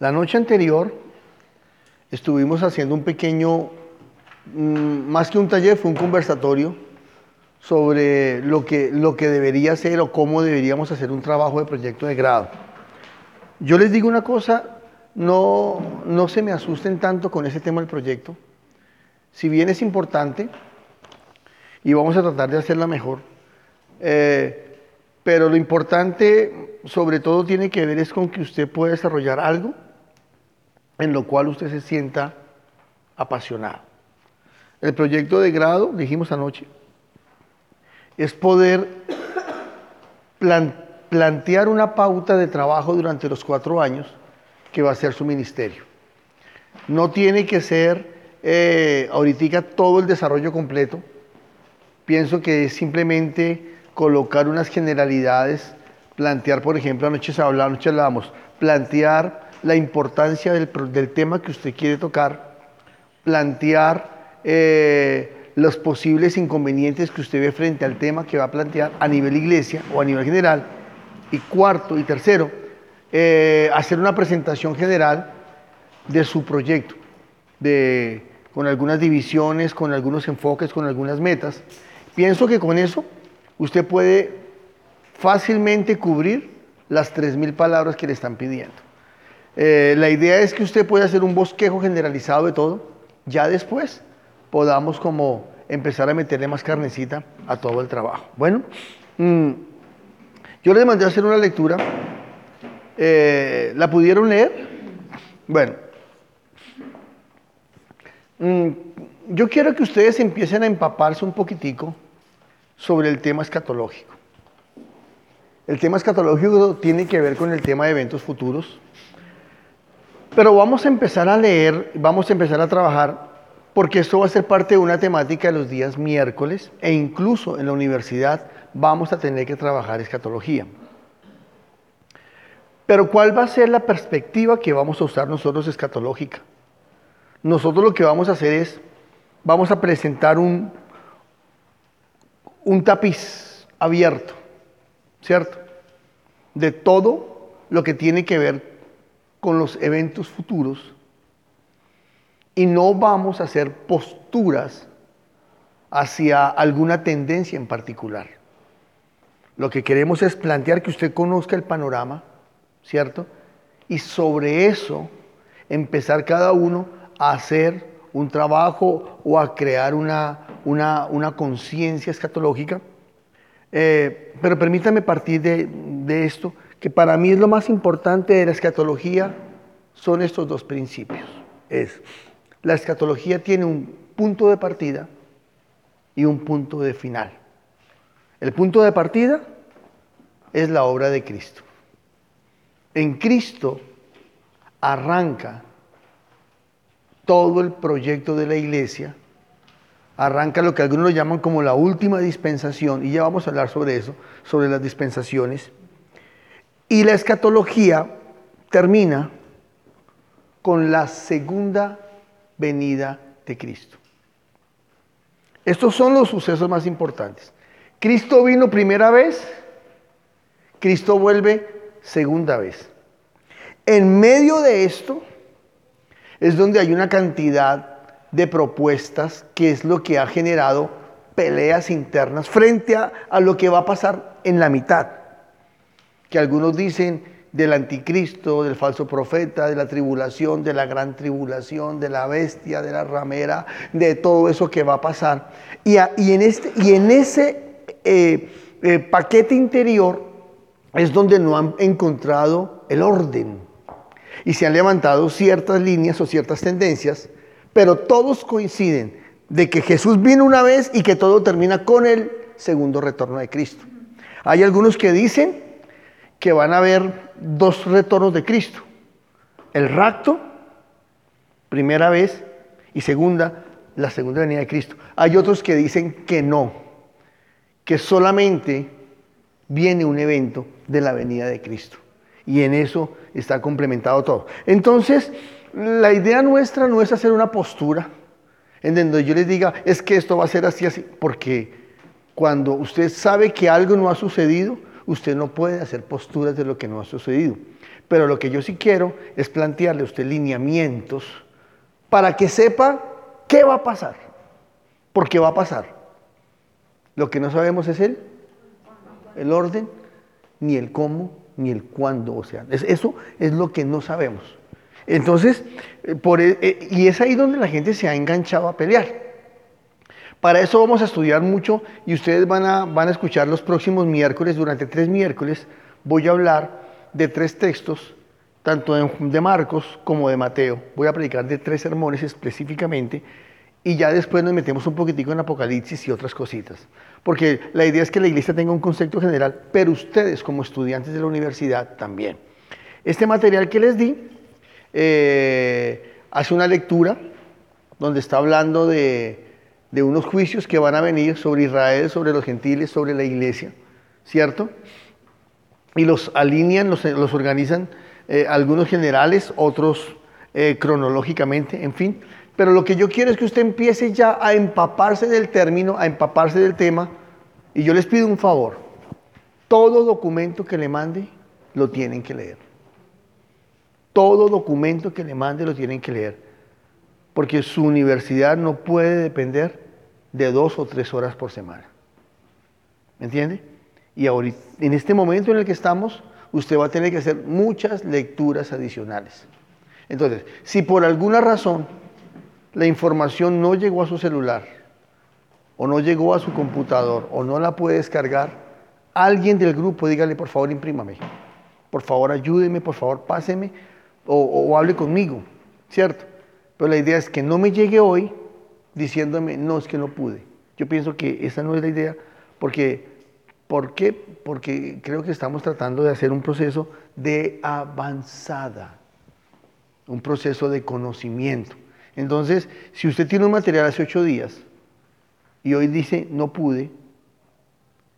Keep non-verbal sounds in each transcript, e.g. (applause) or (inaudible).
La noche anterior estuvimos haciendo un pequeño, mm, más que un taller, fue un conversatorio sobre lo que, lo que debería ser o cómo deberíamos hacer un trabajo de proyecto de grado. Yo les digo una cosa, no, no se me asusten tanto con ese tema del proyecto. Si bien es importante, y vamos a tratar de hacerla mejor, eh, pero lo importante sobre todo tiene que ver es con que usted pueda desarrollar algo en lo cual usted se sienta apasionado. El proyecto de grado, dijimos anoche, es poder plantear una pauta de trabajo durante los cuatro años que va a ser su ministerio. No tiene que ser eh, ahorita todo el desarrollo completo. Pienso que es simplemente colocar unas generalidades, plantear, por ejemplo, anoche se hablaba, anoche hablábamos, plantear la importancia del, tema que usted quiere tocar, plantear eh, los posibles inconvenientes que usted ve frente al tema que va a plantear a nivel iglesia o a nivel general. Y cuarto y tercero, eh, hacer una presentación general de su proyecto, de, con algunas divisiones, con algunos enfoques, con algunas metas. Pienso que con eso usted puede fácilmente cubrir las 3.000 palabras que le están pidiendo. Eh, la idea es que usted pueda hacer un bosquejo generalizado de todo, ya después podamos como empezar a meterle más carnecita a todo el trabajo. Bueno, mm, yo les mandé a hacer una lectura. Eh, ¿La pudieron leer? Bueno, mm, yo quiero que ustedes empiecen a empaparse un poquitico sobre el tema escatológico. El tema escatológico tiene que ver con el tema de eventos futuros, pero vamos a empezar a leer, vamos a empezar a trabajar porque esto va a ser parte de una temática de los días miércoles e incluso en la universidad vamos a tener que trabajar escatología. Pero ¿cuál va a ser la perspectiva que vamos a usar nosotros escatológica? Nosotros lo que vamos a hacer es, vamos a presentar un, un tapiz abierto, ¿cierto? De todo lo que tiene que ver con los eventos futuros y no vamos a hacer posturas hacia alguna tendencia en particular. Lo que queremos es plantear que usted conozca el panorama, ¿cierto? Y sobre eso empezar cada uno a hacer un trabajo o a crear una, una, conciencia escatológica. Eh, pero permítame partir de, de esto, que para mí es lo más importante de la escatología, son estos dos principios. Es la escatología tiene un punto de partida y un punto de final. El punto de partida es la obra de Cristo. En Cristo arranca todo el proyecto de la iglesia, arranca lo que algunos llaman como la última dispensación, y ya vamos a hablar sobre eso, sobre las dispensaciones, y la escatología termina con la segunda venida de Cristo. Estos son los sucesos más importantes. Cristo vino primera vez, Cristo vuelve segunda vez. En medio de esto es donde hay una cantidad de propuestas que es lo que ha generado peleas internas frente a, a lo que va a pasar en la mitad. Que algunos dicen, del anticristo, del falso profeta, de la tribulación, de la gran tribulación, de la bestia, de la ramera, de todo eso que va a pasar. Y, en, este, y en ese eh, eh, paquete interior es donde no han encontrado el orden. Y se han levantado ciertas líneas o ciertas tendencias, pero todos coinciden de que Jesús vino una vez y que todo termina con el segundo retorno de Cristo. Hay algunos que dicen que van a haber dos retornos de Cristo. El rapto, primera vez, y segunda, la segunda venida de Cristo. Hay otros que dicen que no, que solamente viene un evento de la venida de Cristo. Y en eso está complementado todo. Entonces, la idea nuestra no es hacer una postura en donde yo les diga, es que esto va a ser así, así, porque cuando usted sabe que algo no ha sucedido, usted no puede hacer posturas de lo que no ha sucedido. Pero lo que yo sí quiero es plantearle a usted lineamientos para que sepa qué va a pasar. Porque va a pasar. Lo que no sabemos es el, el orden, ni el cómo, ni el cuándo. O sea, eso es lo que no sabemos. Entonces, eh, por, e, eh, y es ahí donde la gente se ha enganchado a pelear. Para eso vamos a estudiar mucho y ustedes van a, van a escuchar los próximos miércoles, durante tres miércoles, voy a hablar de tres textos, tanto de Marcos como de Mateo. Voy a predicar de tres sermones específicamente y ya después nos metemos un poquitico en Apocalipsis y otras cositas. Porque la idea es que la iglesia tenga un concepto general, pero ustedes como estudiantes de la universidad también. Este material que les di eh, hace una lectura donde está hablando de, unos juicios que van a venir sobre Israel, sobre los gentiles, sobre la iglesia, ¿cierto? Y los alinean, los, organizan eh, algunos generales, otros eh, cronológicamente, en fin. Pero lo que yo quiero es que usted empiece ya a empaparse del término, a empaparse del tema. Y yo les pido un favor. Todo documento que le mande, lo tienen que leer. Todo documento que le mande lo tienen que leer. Porque su universidad no puede depender de dos o tres horas por semana. ¿Me entiende? Y ahorita, en este momento en el que estamos, usted va a tener que hacer muchas lecturas adicionales. Entonces, si por alguna razón la información no llegó a su celular, o no llegó a su computador, o no la puede descargar, alguien del grupo dígale, por favor, imprímame. Por favor, ayúdeme, por favor, páseme, o, hable conmigo, ¿cierto? Pero la idea es que no me llegue hoy diciéndome, no, es que no pude. Yo pienso que esa no es la idea, porque, ¿por qué? Porque creo que estamos tratando de hacer un proceso de avanzada, un proceso de conocimiento. Entonces, si usted tiene un material hace ocho días y hoy dice no pude,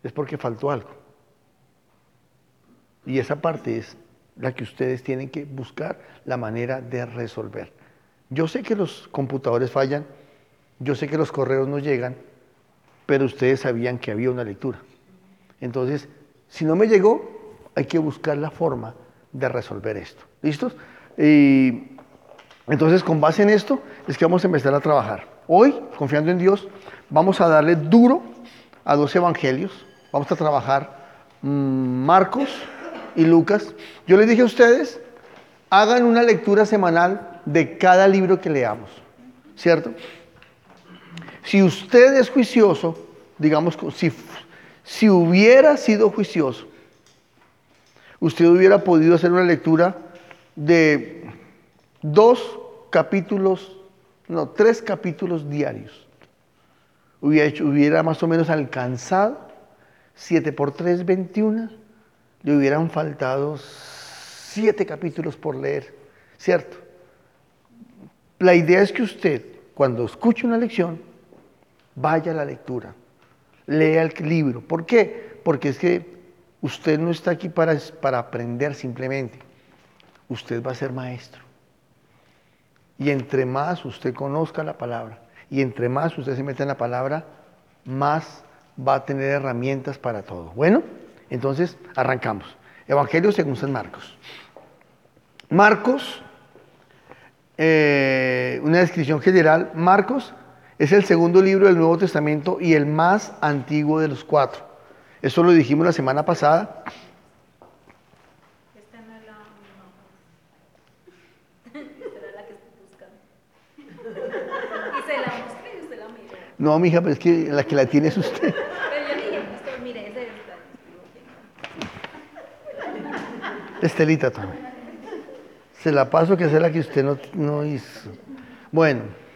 es porque faltó algo. Y esa parte es la que ustedes tienen que buscar la manera de resolver. Yo sé que los computadores fallan, yo sé que los correos no llegan, pero ustedes sabían que había una lectura. Entonces, si no me llegó, hay que buscar la forma de resolver esto. ¿Listos? Y entonces, con base en esto, es que vamos a empezar a trabajar. Hoy, confiando en Dios, vamos a darle duro a dos evangelios. Vamos a trabajar mm, Marcos y Lucas. Yo les dije a ustedes, hagan una lectura semanal de cada libro que leamos, ¿cierto? Si usted es juicioso, digamos, si, si hubiera sido juicioso, usted hubiera podido hacer una lectura de dos capítulos, no, tres capítulos diarios. Hubiera, hecho, hubiera más o menos alcanzado 7 por 3, 21. Le hubieran faltado siete capítulos por leer, ¿cierto? La idea es que usted, cuando escuche una lección, vaya a la lectura, lea el libro. ¿Por qué? Porque es que usted no está aquí para, para aprender simplemente. Usted va a ser maestro. Y entre más usted conozca la palabra y entre más usted se meta en la palabra, más va a tener herramientas para todo. Bueno, entonces arrancamos. Evangelio según San Marcos. Marcos, eh, una descripción general, Marcos es el segundo libro del Nuevo Testamento y el más antiguo de los cuatro. Eso lo dijimos la semana pasada No, mija, pero es que la que la tiene es usted. Pero yo dije, mire, ese Estelita también. Se la paso que es la que usted no, no hizo. Bueno.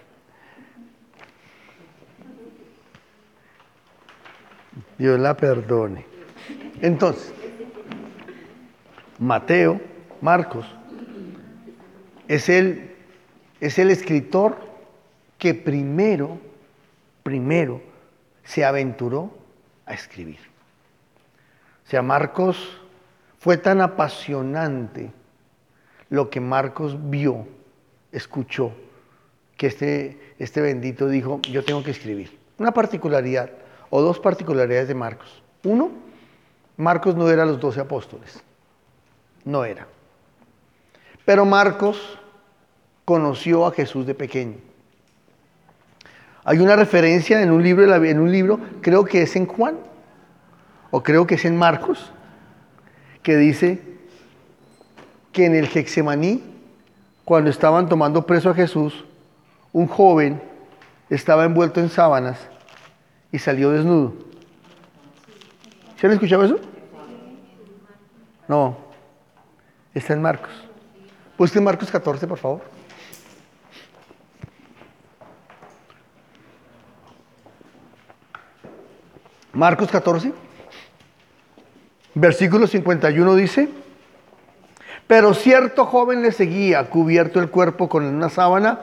Dios la perdone. Entonces, Mateo, Marcos, es el, es el escritor que primero primero se aventuró a escribir. O sea, Marcos fue tan apasionante lo que Marcos vio, escuchó, que este, este bendito dijo, yo tengo que escribir. Una particularidad, o dos particularidades de Marcos. Uno, Marcos no era los doce apóstoles, no era. Pero Marcos conoció a Jesús de pequeño. Hay una referencia en un libro, en un libro, creo que es en Juan, o creo que es en Marcos, que dice que en el Hexemaní, cuando estaban tomando preso a Jesús, un joven estaba envuelto en sábanas y salió desnudo. ¿Se han escuchado eso? No, está en Marcos. Busquen Marcos 14, por favor. Marcos 14, versículo 51 dice, pero cierto joven le seguía, cubierto el cuerpo con una sábana,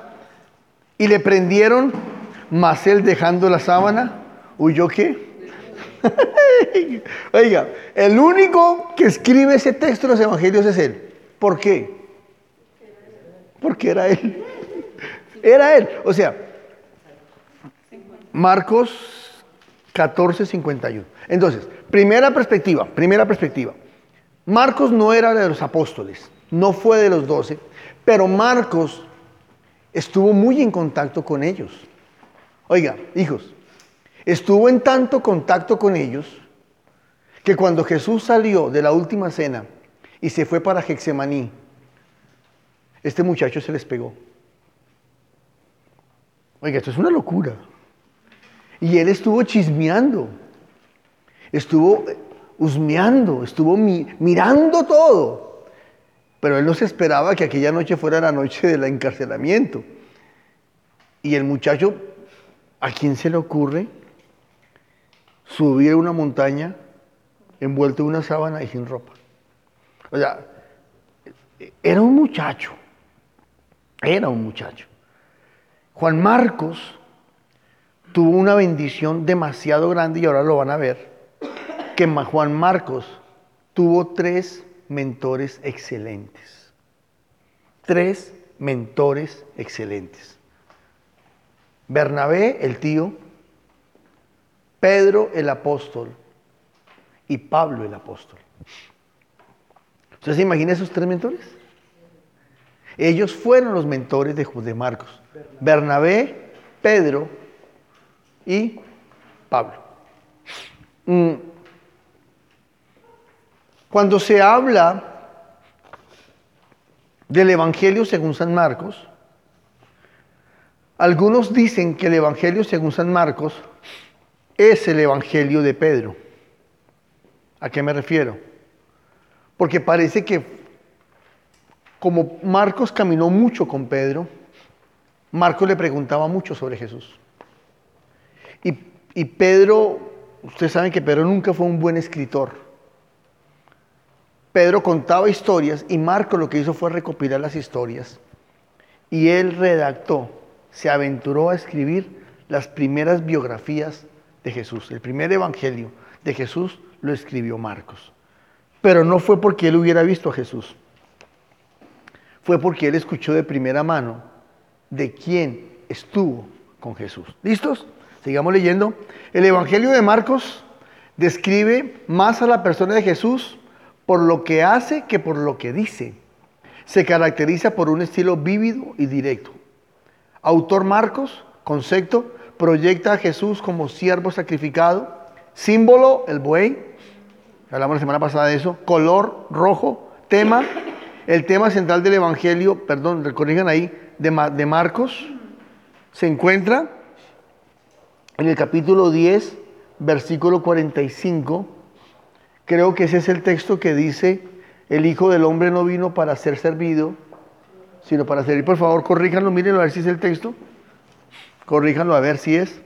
y le prendieron, mas él dejando la sábana, huyó qué? (laughs) Oiga, el único que escribe ese texto de los evangelios es él. ¿Por qué? Porque era él. (laughs) Era él. O sea, Marcos 14, 51. Entonces, primera perspectiva, primera perspectiva. Marcos no era de los apóstoles, no fue de los doce, pero Marcos estuvo muy en contacto con ellos. Oiga, hijos, estuvo en tanto contacto con ellos que cuando Jesús salió de la última cena y se fue para Hexemaní, este muchacho se les pegó. Oiga, esto es una locura. Y él estuvo chismeando, estuvo husmeando, estuvo mirando todo. Pero él no se esperaba que aquella noche fuera la noche del encarcelamiento. Y el muchacho, ¿a quién se le ocurre subir una montaña envuelto en una sábana y sin ropa? O sea, era un muchacho, era un muchacho. Juan Marcos tuvo una bendición demasiado grande y ahora lo van a ver, que Juan Marcos tuvo tres mentores excelentes. Tres mentores excelentes. Bernabé, el tío, Pedro, el apóstol, y Pablo, el apóstol. ¿Usted se imagina esos tres mentores? Ellos fueron los mentores de, de Marcos. Bernabé, Pedro y Pablo. Mm. Cuando se habla del Evangelio según San Marcos, algunos dicen que el Evangelio según San Marcos es el Evangelio de Pedro. ¿A qué me refiero? Porque parece que como Marcos caminó mucho con Pedro, Marcos le preguntaba mucho sobre Jesús. Y, Pedro, ustedes saben que Pedro nunca fue un buen escritor. Pedro contaba historias y Marco lo que hizo fue recopilar las historias. Y él redactó, se aventuró a escribir las primeras biografías de Jesús. El primer evangelio de Jesús lo escribió Marcos. Pero no fue porque él hubiera visto a Jesús. Fue porque él escuchó de primera mano de quién estuvo con Jesús. ¿Listos? Sigamos leyendo. El Evangelio de Marcos describe más a la persona de Jesús por lo que hace que por lo que dice. Se caracteriza por un estilo vívido y directo. Autor Marcos, concepto, proyecta a Jesús como siervo sacrificado, símbolo, el buey, hablamos la semana pasada de eso, color rojo, tema, el tema central del Evangelio, perdón, recorrijan ahí, de, de Marcos, se encuentra en el capítulo 10, versículo 45, creo que ese es el texto que dice, el Hijo del Hombre no vino para ser servido, sino para servir. Por favor, corríjanlo, mírenlo a ver si es el texto. Corríjanlo a ver si es.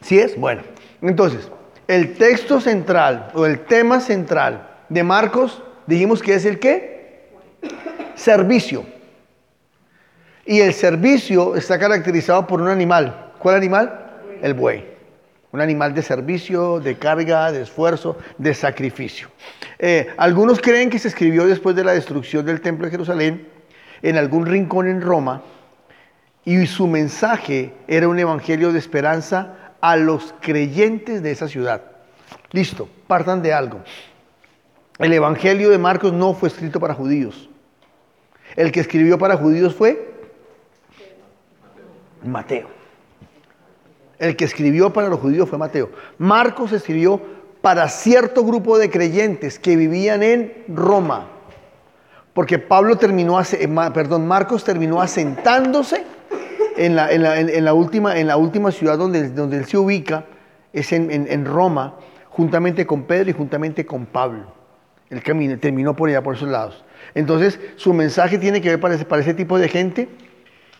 ¿Sí es? Bueno, entonces, el texto central o el tema central de Marcos, dijimos que es el qué? Servicio. Y el servicio está caracterizado por un animal. ¿Cuál animal? El buey. Un animal de servicio, de carga, de esfuerzo, de sacrificio. Eh, algunos creen que se escribió después de la destrucción del templo de Jerusalén, en algún rincón en Roma, y su mensaje era un evangelio de esperanza a los creyentes de esa ciudad. Listo, partan de algo. el Evangelio de Marcos no fue escrito para judíos. El que escribió para judíos fue Mateo. El que escribió para los judíos fue Mateo. Marcos escribió para cierto grupo de creyentes que vivían en Roma. Porque Pablo terminó, eh, perdón, Marcos terminó asentándose en la, última, en la última ciudad donde, él se ubica, es en, Roma, juntamente con Pedro y juntamente con Pablo. Él terminó por allá, por esos lados. Entonces, su mensaje tiene que ver para ese tipo de gente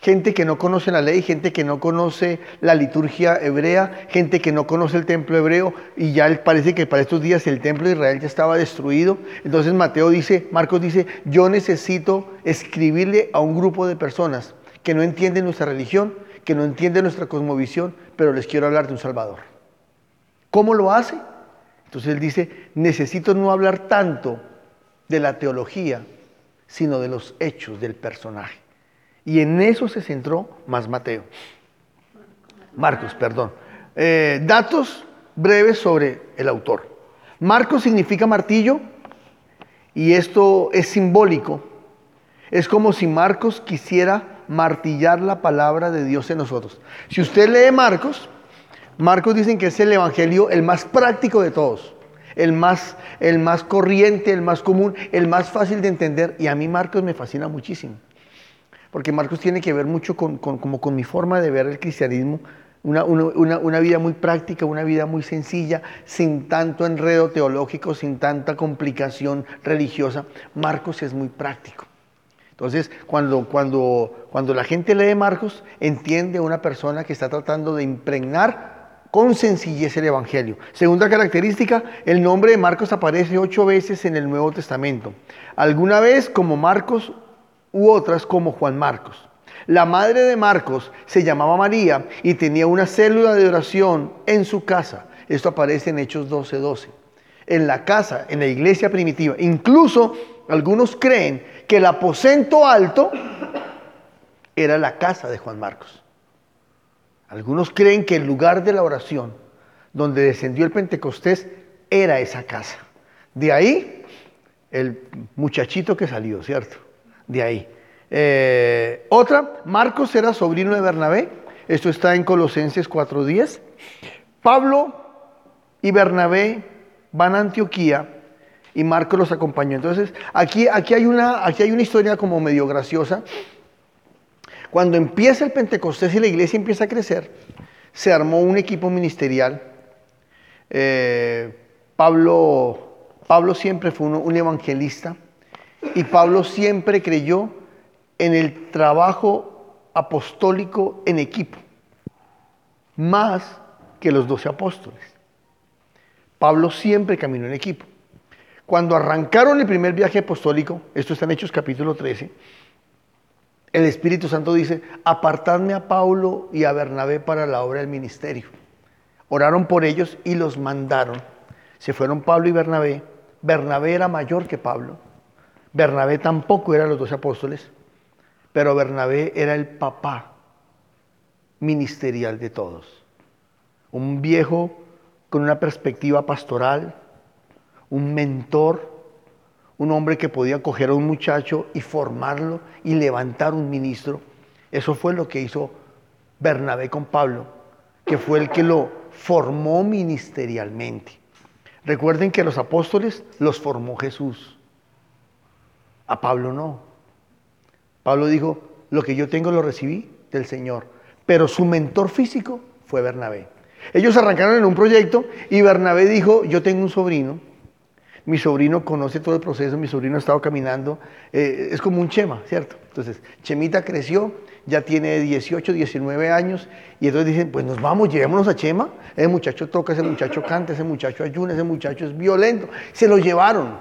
gente que no conoce la ley, gente que no conoce la liturgia hebrea, gente que no conoce el templo hebreo y ya parece que para estos días el templo de Israel ya estaba destruido. Entonces Mateo dice, Marcos dice, yo necesito escribirle a un grupo de personas que no entienden nuestra religión, que no entienden nuestra cosmovisión, pero les quiero hablar de un Salvador. ¿Cómo lo hace? Entonces él dice, necesito no hablar tanto de la teología, sino de los hechos del personaje. Y en eso se centró más Mateo. Marcos, perdón. Eh, datos breves sobre el autor. Marcos significa martillo y esto es simbólico. Es como si Marcos quisiera martillar la palabra de Dios en nosotros. Si usted lee Marcos, Marcos dicen que es el evangelio el más práctico de todos, el más, el más corriente, el más común, el más fácil de entender. Y a mí Marcos me fascina muchísimo porque Marcos tiene que ver mucho con, como con mi forma de ver el cristianismo, una, vida muy práctica, una vida muy sencilla, sin tanto enredo teológico, sin tanta complicación religiosa. Marcos es muy práctico. Entonces, cuando, cuando, cuando la gente lee Marcos, entiende a una persona que está tratando de impregnar con sencillez el Evangelio. Segunda característica, el nombre de Marcos aparece ocho veces en el Nuevo Testamento. Alguna vez como Marcos u otras como Juan Marcos. La madre de Marcos se llamaba María y tenía una célula de oración en su casa. Esto aparece en Hechos 12:12. En la casa, en la iglesia primitiva. Incluso algunos creen que el aposento alto era la casa de Juan Marcos. Algunos creen que el lugar de la oración donde descendió el Pentecostés era esa casa. De ahí el muchachito que salió, ¿cierto? De ahí. Eh, otra, Marcos era sobrino de Bernabé. Esto está en Colosenses 4.10. Pablo y Bernabé van a Antioquía y Marcos los acompañó. Entonces, aquí, aquí, hay una, aquí hay una historia como medio graciosa. Cuando empieza el Pentecostés y la iglesia empieza a crecer, se armó un equipo ministerial. Eh, Pablo, Pablo siempre fue un evangelista. Y Pablo siempre creyó en el trabajo apostólico en equipo, más que los doce apóstoles. Pablo siempre caminó en equipo. Cuando arrancaron el primer viaje apostólico, esto está en Hechos capítulo 13, el Espíritu Santo dice, apartadme a Pablo y a Bernabé para la obra del ministerio. Oraron por ellos y los mandaron. Se fueron Pablo y Bernabé. Bernabé era mayor que Pablo. Bernabé tampoco era los dos apóstoles, pero Bernabé era el papá ministerial de todos. Un viejo con una perspectiva pastoral, un mentor, un hombre que podía coger a un muchacho y formarlo y levantar un ministro. Eso fue lo que hizo Bernabé con Pablo, que fue el que lo formó ministerialmente. Recuerden que los apóstoles los formó Jesús. A Pablo no. Pablo dijo, lo que yo tengo lo recibí del Señor. Pero su mentor físico fue Bernabé. Ellos arrancaron en un proyecto y Bernabé dijo, yo tengo un sobrino, mi sobrino conoce todo el proceso, mi sobrino ha estado caminando, eh, es como un Chema, ¿cierto? Entonces, Chemita creció, ya tiene 18, 19 años, y entonces dicen, pues nos vamos, llevémonos a Chema, ese muchacho toca, ese muchacho canta, ese muchacho ayuna, ese muchacho es violento, se lo llevaron.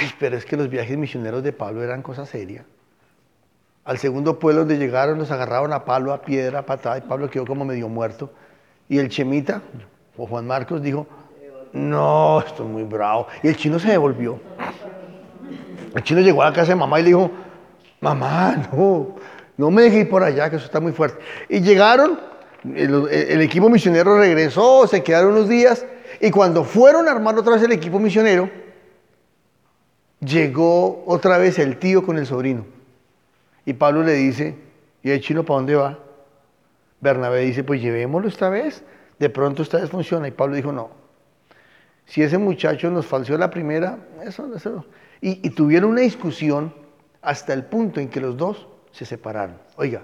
Ay, pero es que los viajes misioneros de Pablo eran cosa seria. Al segundo pueblo donde llegaron los agarraron a palo, a piedra, patada, y Pablo quedó como medio muerto. Y el chemita, o Juan Marcos, dijo, no, esto es muy bravo. Y el chino se devolvió. El chino llegó a la casa de mamá y le dijo, mamá, no, no me dejes ir por allá, que eso está muy fuerte. Y llegaron, el equipo misionero regresó, se quedaron unos días, Y cuando fueron a armar otra vez el equipo misionero, llegó otra vez el tío con el sobrino. Y Pablo le dice, ¿y el chino para dónde va? Bernabé dice, pues llevémoslo esta vez, de pronto esta vez funciona. Y Pablo dijo, no, si ese muchacho nos falseó la primera, eso, eso. Y, y tuvieron una discusión hasta el punto en que los dos se separaron. Oiga,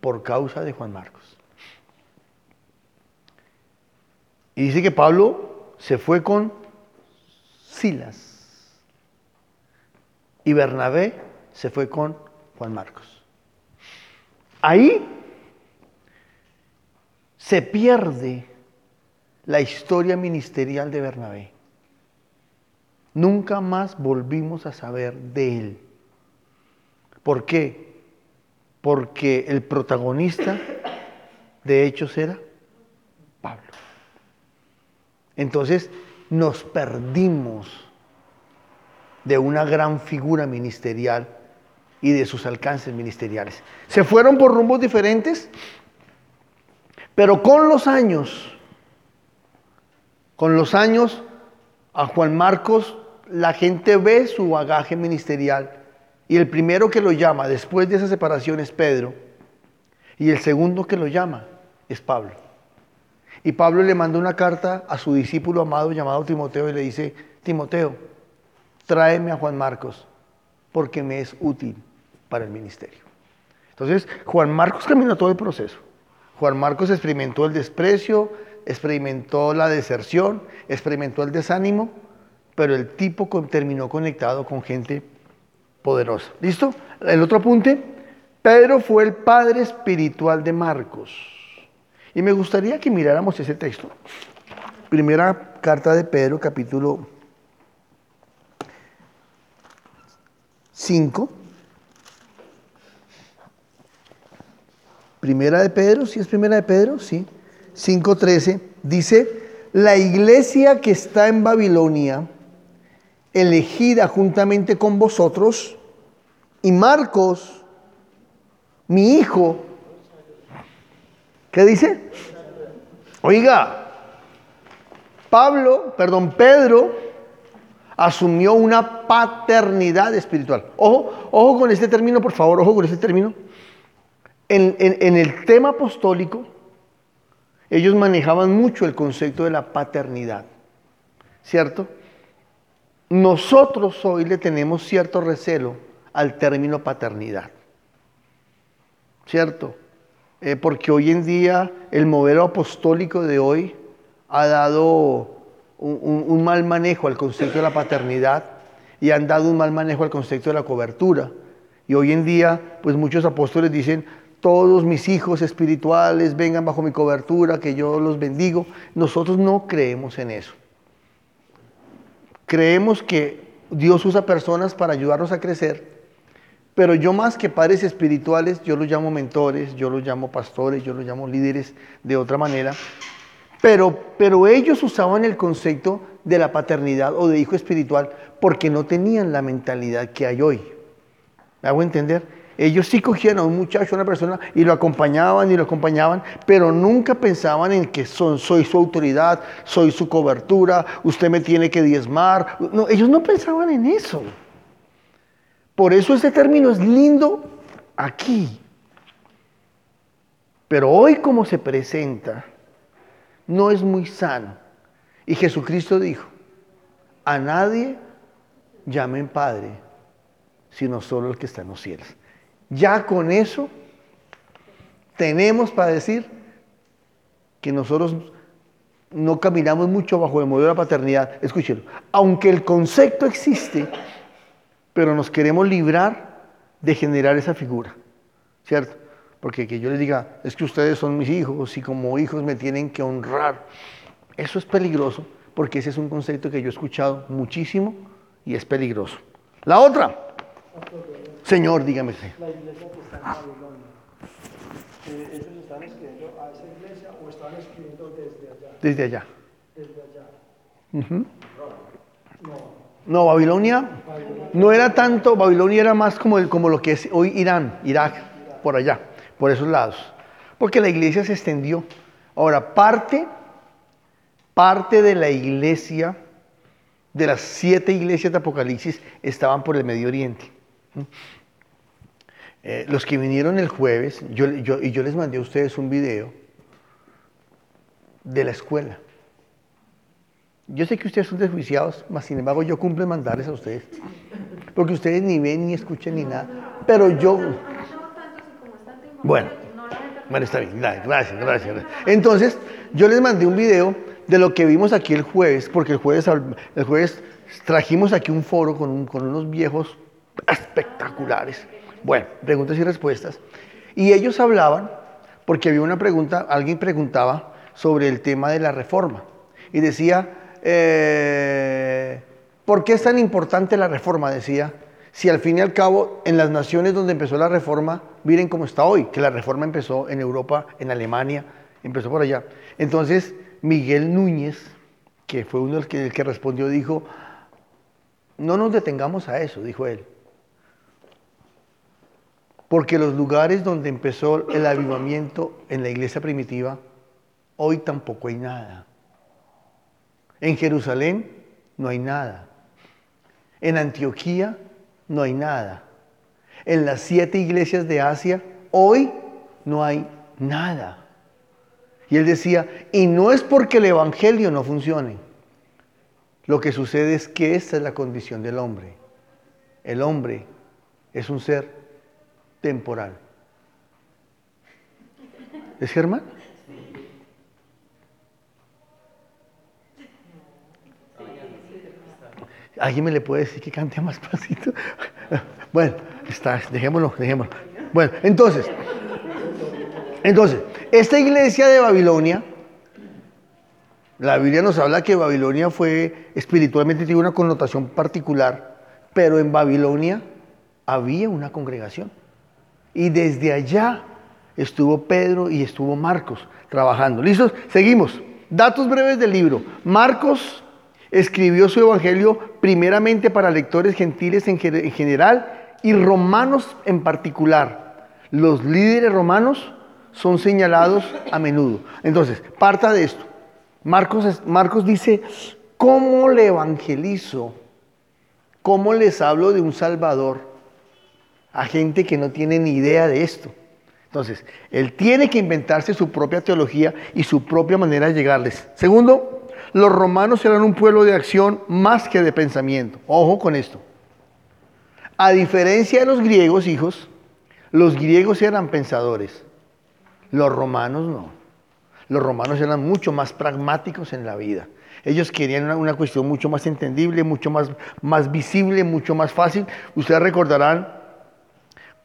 por causa de Juan Marcos. Y dice que Pablo se fue con Silas. Y Bernabé se fue con Juan Marcos. Ahí se pierde la historia ministerial de Bernabé. Nunca más volvimos a saber de él. ¿Por qué? Porque el protagonista de Hechos era Pablo. Entonces nos perdimos de una gran figura ministerial y de sus alcances ministeriales. Se fueron por rumbos diferentes, pero con los años, con los años, a Juan Marcos la gente ve su bagaje ministerial y el primero que lo llama después de esa separación es Pedro y el segundo que lo llama es Pablo. Y Pablo le manda una carta a su discípulo amado llamado Timoteo y le dice, Timoteo, tráeme a Juan Marcos porque me es útil para el ministerio. Entonces, Juan Marcos caminó todo el proceso. Juan Marcos experimentó el desprecio, experimentó la deserción, experimentó el desánimo, pero el tipo terminó conectado con gente poderosa. ¿Listo? El otro apunte, Pedro fue el padre espiritual de Marcos. Y me gustaría que miráramos ese texto. Primera carta de Pedro, capítulo 5. Primera de Pedro, ¿sí es primera de Pedro? Sí. 5.13. Dice, la iglesia que está en Babilonia, elegida juntamente con vosotros, y Marcos, mi hijo, ¿qué dice? Oiga, Pablo, perdón, Pedro asumió una paternidad espiritual. Ojo, ojo con este término, por favor, ojo con este término. En, el tema apostólico, ellos manejaban mucho el concepto de la paternidad, ¿cierto? Nosotros hoy le tenemos cierto recelo al término paternidad, ¿cierto? Eh, porque hoy en día el modelo apostólico de hoy ha dado un, mal manejo al concepto de la paternidad y han dado un mal manejo al concepto de la cobertura. Y hoy en día, pues muchos apóstoles dicen, todos mis hijos espirituales vengan bajo mi cobertura, que yo los bendigo. Nosotros no creemos en eso. Creemos que Dios usa personas para ayudarnos a crecer pero yo más que padres espirituales, yo los llamo mentores, yo los llamo pastores, yo los llamo líderes de otra manera. Pero, pero ellos usaban el concepto de la paternidad o de hijo espiritual porque no tenían la mentalidad que hay hoy. ¿Me hago entender? Ellos sí cogían a un muchacho, a una persona, y lo acompañaban y lo acompañaban, pero nunca pensaban en que son, soy su autoridad, soy su cobertura, usted me tiene que diezmar. No, ellos no pensaban en eso. Por eso ese término es lindo aquí. Pero hoy como se presenta, no es muy sano. Y Jesucristo dijo, a nadie llamen Padre, sino solo el que está en los cielos. Ya con eso tenemos para decir que nosotros no caminamos mucho bajo el modelo de la paternidad. Escúchelo, aunque el concepto existe, pero nos queremos librar de generar esa figura, ¿cierto? Porque que yo les diga, es que ustedes son mis hijos y como hijos me tienen que honrar, eso es peligroso porque ese es un concepto que yo he escuchado muchísimo y es peligroso. La otra, Señor, dígame. La iglesia que está en Babilonia, ¿ellos están escribiendo a esa iglesia o están escribiendo desde allá? Desde allá. Desde allá. No. No, Babilonia no era tanto, Babilonia era más como, el, como lo que es hoy Irán, Irak, por allá, por esos lados. Porque la iglesia se extendió. Ahora, parte parte de la iglesia, de las siete iglesias de Apocalipsis, estaban por el Medio Oriente. Eh, los que vinieron el jueves, yo, y yo les mandé a ustedes un video de la escuela. Yo sé que ustedes son desjuiciados, mas sin embargo yo cumplo mandarles a ustedes. Porque ustedes ni ven, ni escuchan, ni nada. Pero yo... Bueno, está bien, gracias, gracias. Entonces, yo les mandé un video de lo que vimos aquí el jueves, porque el jueves, el jueves trajimos aquí un foro con, con unos viejos espectaculares. Bueno, preguntas y respuestas. Y ellos hablaban, porque había una pregunta, alguien preguntaba sobre el tema de la reforma. Y decía, eh, ¿por qué es tan importante la reforma? Decía, si al fin y al cabo en las naciones donde empezó la reforma, miren cómo está hoy, que la reforma empezó en Europa, en Alemania, empezó por allá. Entonces, Miguel Núñez, que fue uno del que, el que respondió, dijo, no nos detengamos a eso, dijo él. Porque los lugares donde empezó el avivamiento en la iglesia primitiva, hoy tampoco hay nada. En Jerusalén no hay nada. En Antioquía no hay nada. En las siete iglesias de Asia hoy no hay nada. Y él decía, y no es porque el Evangelio no funcione. Lo que sucede es que esta es la condición del hombre. El hombre es un ser temporal. ¿Es Germán? ¿Alguien me le puede decir que cante más pasito? (laughs) bueno, está, dejémoslo, dejémoslo. Bueno, entonces, entonces, esta iglesia de Babilonia, la Biblia nos habla que Babilonia fue, espiritualmente tiene una connotación particular, pero en Babilonia había una congregación. Y desde allá estuvo Pedro y estuvo Marcos trabajando. ¿Listos? Seguimos. Datos breves del libro. Marcos escribió su evangelio primeramente para lectores gentiles en, general y romanos en particular. Los líderes romanos son señalados a menudo. Entonces, parta de esto. Marcos, Marcos dice, ¿cómo le evangelizo? ¿Cómo les hablo de un Salvador a gente que no tiene ni idea de esto? Entonces, él tiene que inventarse su propia teología y su propia manera de llegarles. Segundo, los romanos eran un pueblo de acción más que de pensamiento. Ojo con esto. A diferencia de los griegos, hijos, los griegos eran pensadores. Los romanos no. Los romanos eran mucho más pragmáticos en la vida. Ellos querían una, cuestión mucho más entendible, mucho más, más visible, mucho más fácil. Ustedes recordarán,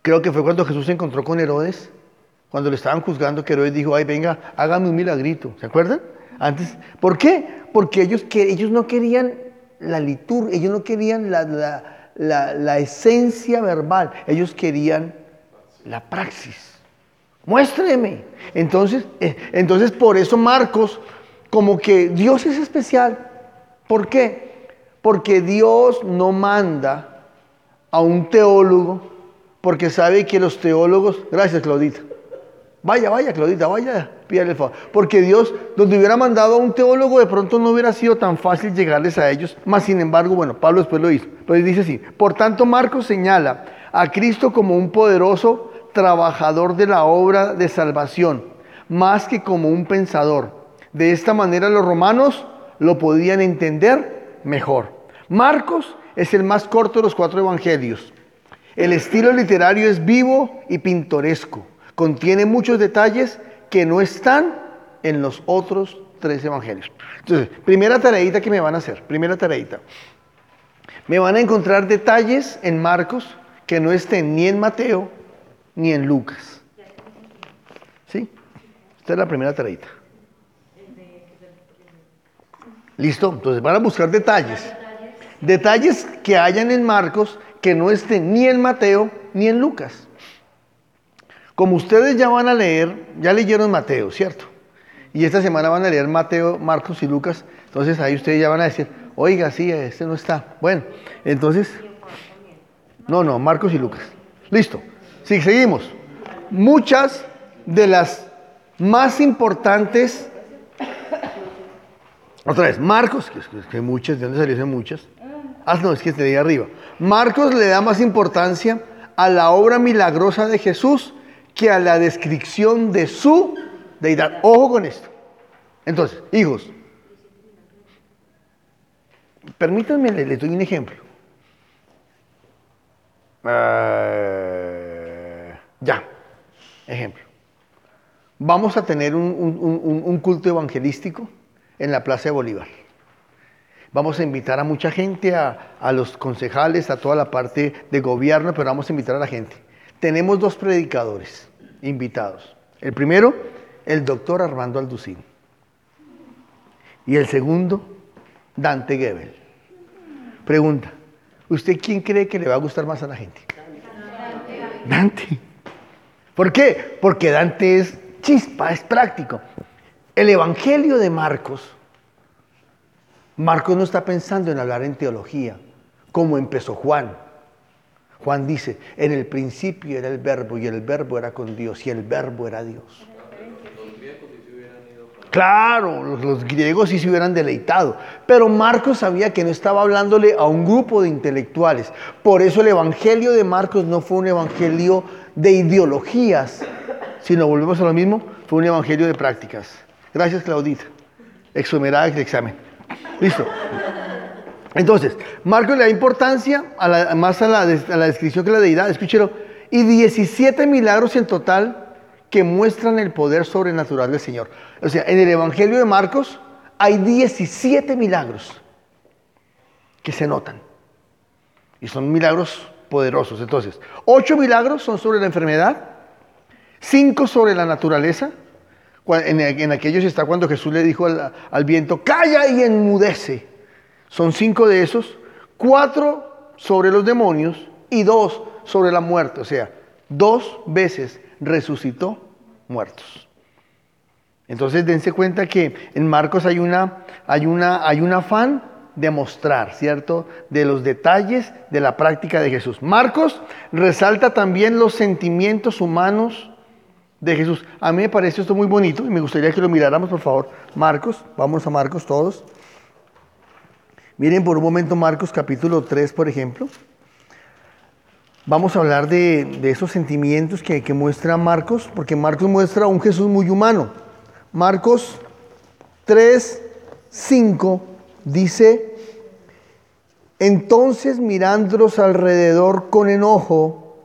creo que fue cuando Jesús se encontró con Herodes, cuando le estaban juzgando, que Herodes dijo, ay, venga, hágame un milagrito. ¿Se acuerdan? Antes, ¿Por qué? Porque ellos, ellos no querían la liturgia, ellos no querían la, esencia verbal, ellos querían la praxis. Muéstreme. Entonces, eh, entonces, por eso Marcos, como que Dios es especial. ¿Por qué? Porque Dios no manda a un teólogo, porque sabe que los teólogos, gracias Claudita, vaya, vaya Claudita, vaya, pídale el favor. Porque Dios, donde hubiera mandado a un teólogo, de pronto no hubiera sido tan fácil llegarles a ellos. Más sin embargo, bueno, Pablo después lo hizo. Pero dice así, por tanto Marcos señala a Cristo como un poderoso trabajador de la obra de salvación, más que como un pensador. De esta manera los romanos lo podían entender mejor. Marcos es el más corto de los cuatro evangelios. El estilo literario es vivo y pintoresco. Contiene muchos detalles que no están en los otros tres evangelios. Entonces, primera tareita que me van a hacer, primera tareita. Me van a encontrar detalles en Marcos que no estén ni en Mateo ni en Lucas. ¿Sí? Esta es la primera tareita. ¿Listo? Entonces van a buscar detalles. Detalles que hayan en Marcos que no estén ni en Mateo ni en Lucas. Como ustedes ya van a leer, ya leyeron Mateo, ¿cierto? Y esta semana van a leer Mateo, Marcos y Lucas. Entonces ahí ustedes ya van a decir, oiga, sí, este no está. Bueno, entonces, no, no, Marcos y Lucas. Listo. Sí, seguimos. Muchas de las más importantes Otra vez, Marcos, que, que muchas, ¿de dónde salieron muchas? Ah, no, es que te diga arriba. Marcos le da más importancia a la obra milagrosa de Jesús que a la descripción de su deidad. Ojo con esto. Entonces, hijos, permítanme, les doy un ejemplo. Eh, ya, ejemplo. Vamos a tener un culto evangelístico en la Plaza de Bolívar. Vamos a invitar a mucha gente, a, los concejales, a toda la parte de gobierno, pero vamos a invitar a la gente. Tenemos dos predicadores invitados. El primero, el doctor Armando Alducín. Y el segundo, Dante Gebel. Pregunta, ¿usted quién cree que le va a gustar más a la gente? Dante. ¿Por qué? Porque Dante es chispa, es práctico. El Evangelio de Marcos Marcos no está pensando en hablar en teología, como empezó Juan. Juan dice, en el principio era el verbo y el verbo era con Dios y el verbo era Dios. Claro, los, griegos sí se hubieran deleitado, pero Marcos sabía que no estaba hablándole a un grupo de intelectuales. Por eso el Evangelio de Marcos no fue un Evangelio de ideologías, sino, volvemos a lo mismo, fue un Evangelio de prácticas. Gracias, Claudita. Exonerada el examen. Listo. Entonces, Marcos le da importancia más a la, descripción que la deidad, escúchelo, y 17 milagros en total que muestran el poder sobrenatural del Señor. O sea, en el Evangelio de Marcos hay 17 milagros que se notan. Y son milagros poderosos. Entonces, 8 milagros son sobre la enfermedad, 5 sobre la naturaleza, en, aquellos está cuando Jesús le dijo al, viento, calla y enmudece. Son cinco de esos, cuatro sobre los demonios y dos sobre la muerte. O sea, dos veces resucitó muertos. Entonces dense cuenta que en Marcos hay, una, hay, una, hay un afán de mostrar, ¿cierto? De los detalles de la práctica de Jesús. Marcos resalta también los sentimientos humanos de Jesús. A mí me parece esto muy bonito y me gustaría que lo miráramos, por favor. Marcos, vamos a Marcos todos. Miren por un momento Marcos capítulo 3, por ejemplo. Vamos a hablar de, esos sentimientos que, que, muestra Marcos, porque Marcos muestra un Jesús muy humano. Marcos 3, 5 dice, entonces mirándolos alrededor con enojo,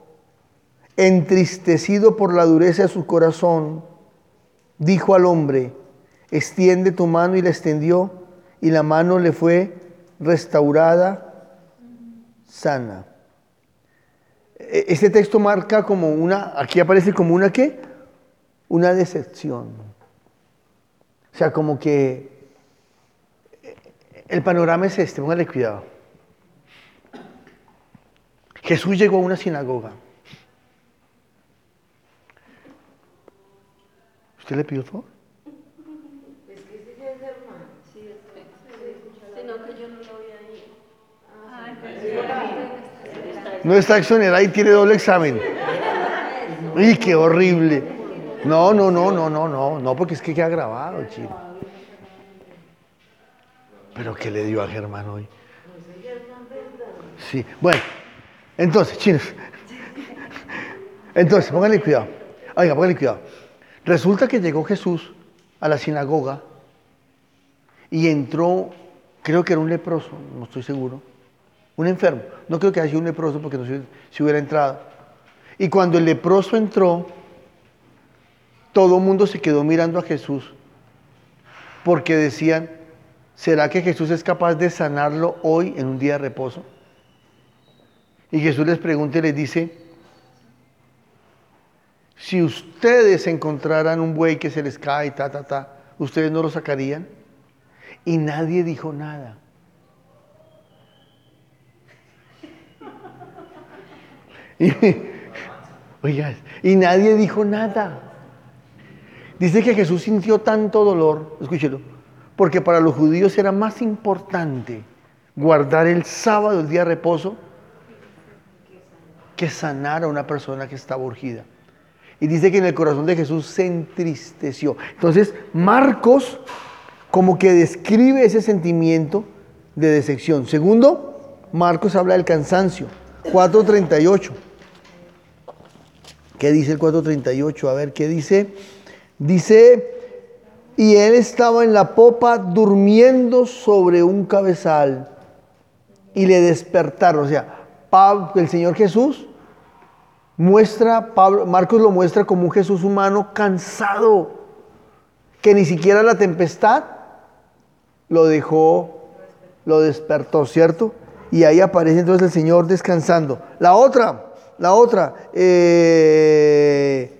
entristecido por la dureza de su corazón, dijo al hombre, extiende tu mano y la extendió, y la mano le fue restaurada, sana. E, este texto marca como una, aquí aparece como una qué? Una decepción. O sea, como que el panorama es este, póngale cuidado. Jesús llegó a una sinagoga. ¿Usted le pidió favor? Es que ese ya es hermano. Sí, Sino que yo no lo voy a ir. No está exonerada y tiene doble examen. ¡Y qué horrible! No, no, no, no, no, no, no, porque es que queda grabado, chino. ¿Pero qué le dio a Germán hoy? Sí, bueno, entonces, chinos. Entonces, pónganle cuidado. Oiga, pónganle cuidado. Resulta que llegó Jesús a la sinagoga y entró, creo que era un leproso, no estoy seguro, un enfermo. No creo que haya sido un leproso porque no se, hubiera entrado. Y cuando el leproso entró, todo el mundo se quedó mirando a Jesús porque decían, ¿será que Jesús es capaz de sanarlo hoy en un día de reposo? Y Jesús les pregunta y les dice, si ustedes encontraran un buey que se les cae, ta, ta, ta, ¿ustedes no lo sacarían? Y nadie dijo nada. Y, (laughs) y nadie dijo nada. Dice que Jesús sintió tanto dolor, escúchelo, porque para los judíos era más importante guardar el sábado, el día de reposo, que sanar a una persona que estaba urgida. Y dice que en el corazón de Jesús se entristeció. Entonces, Marcos como que describe ese sentimiento de decepción. Segundo, Marcos habla del cansancio. 4.38. ¿Qué dice el 4.38? A ver, ¿qué dice? Dice, y él estaba en la popa durmiendo sobre un cabezal y le despertaron. O sea, el Señor Jesús muestra, Pablo, Marcos lo muestra como un Jesús humano cansado, que ni siquiera la tempestad lo dejó, lo despertó, ¿cierto? Y ahí aparece entonces el Señor descansando. La otra, la otra, eh,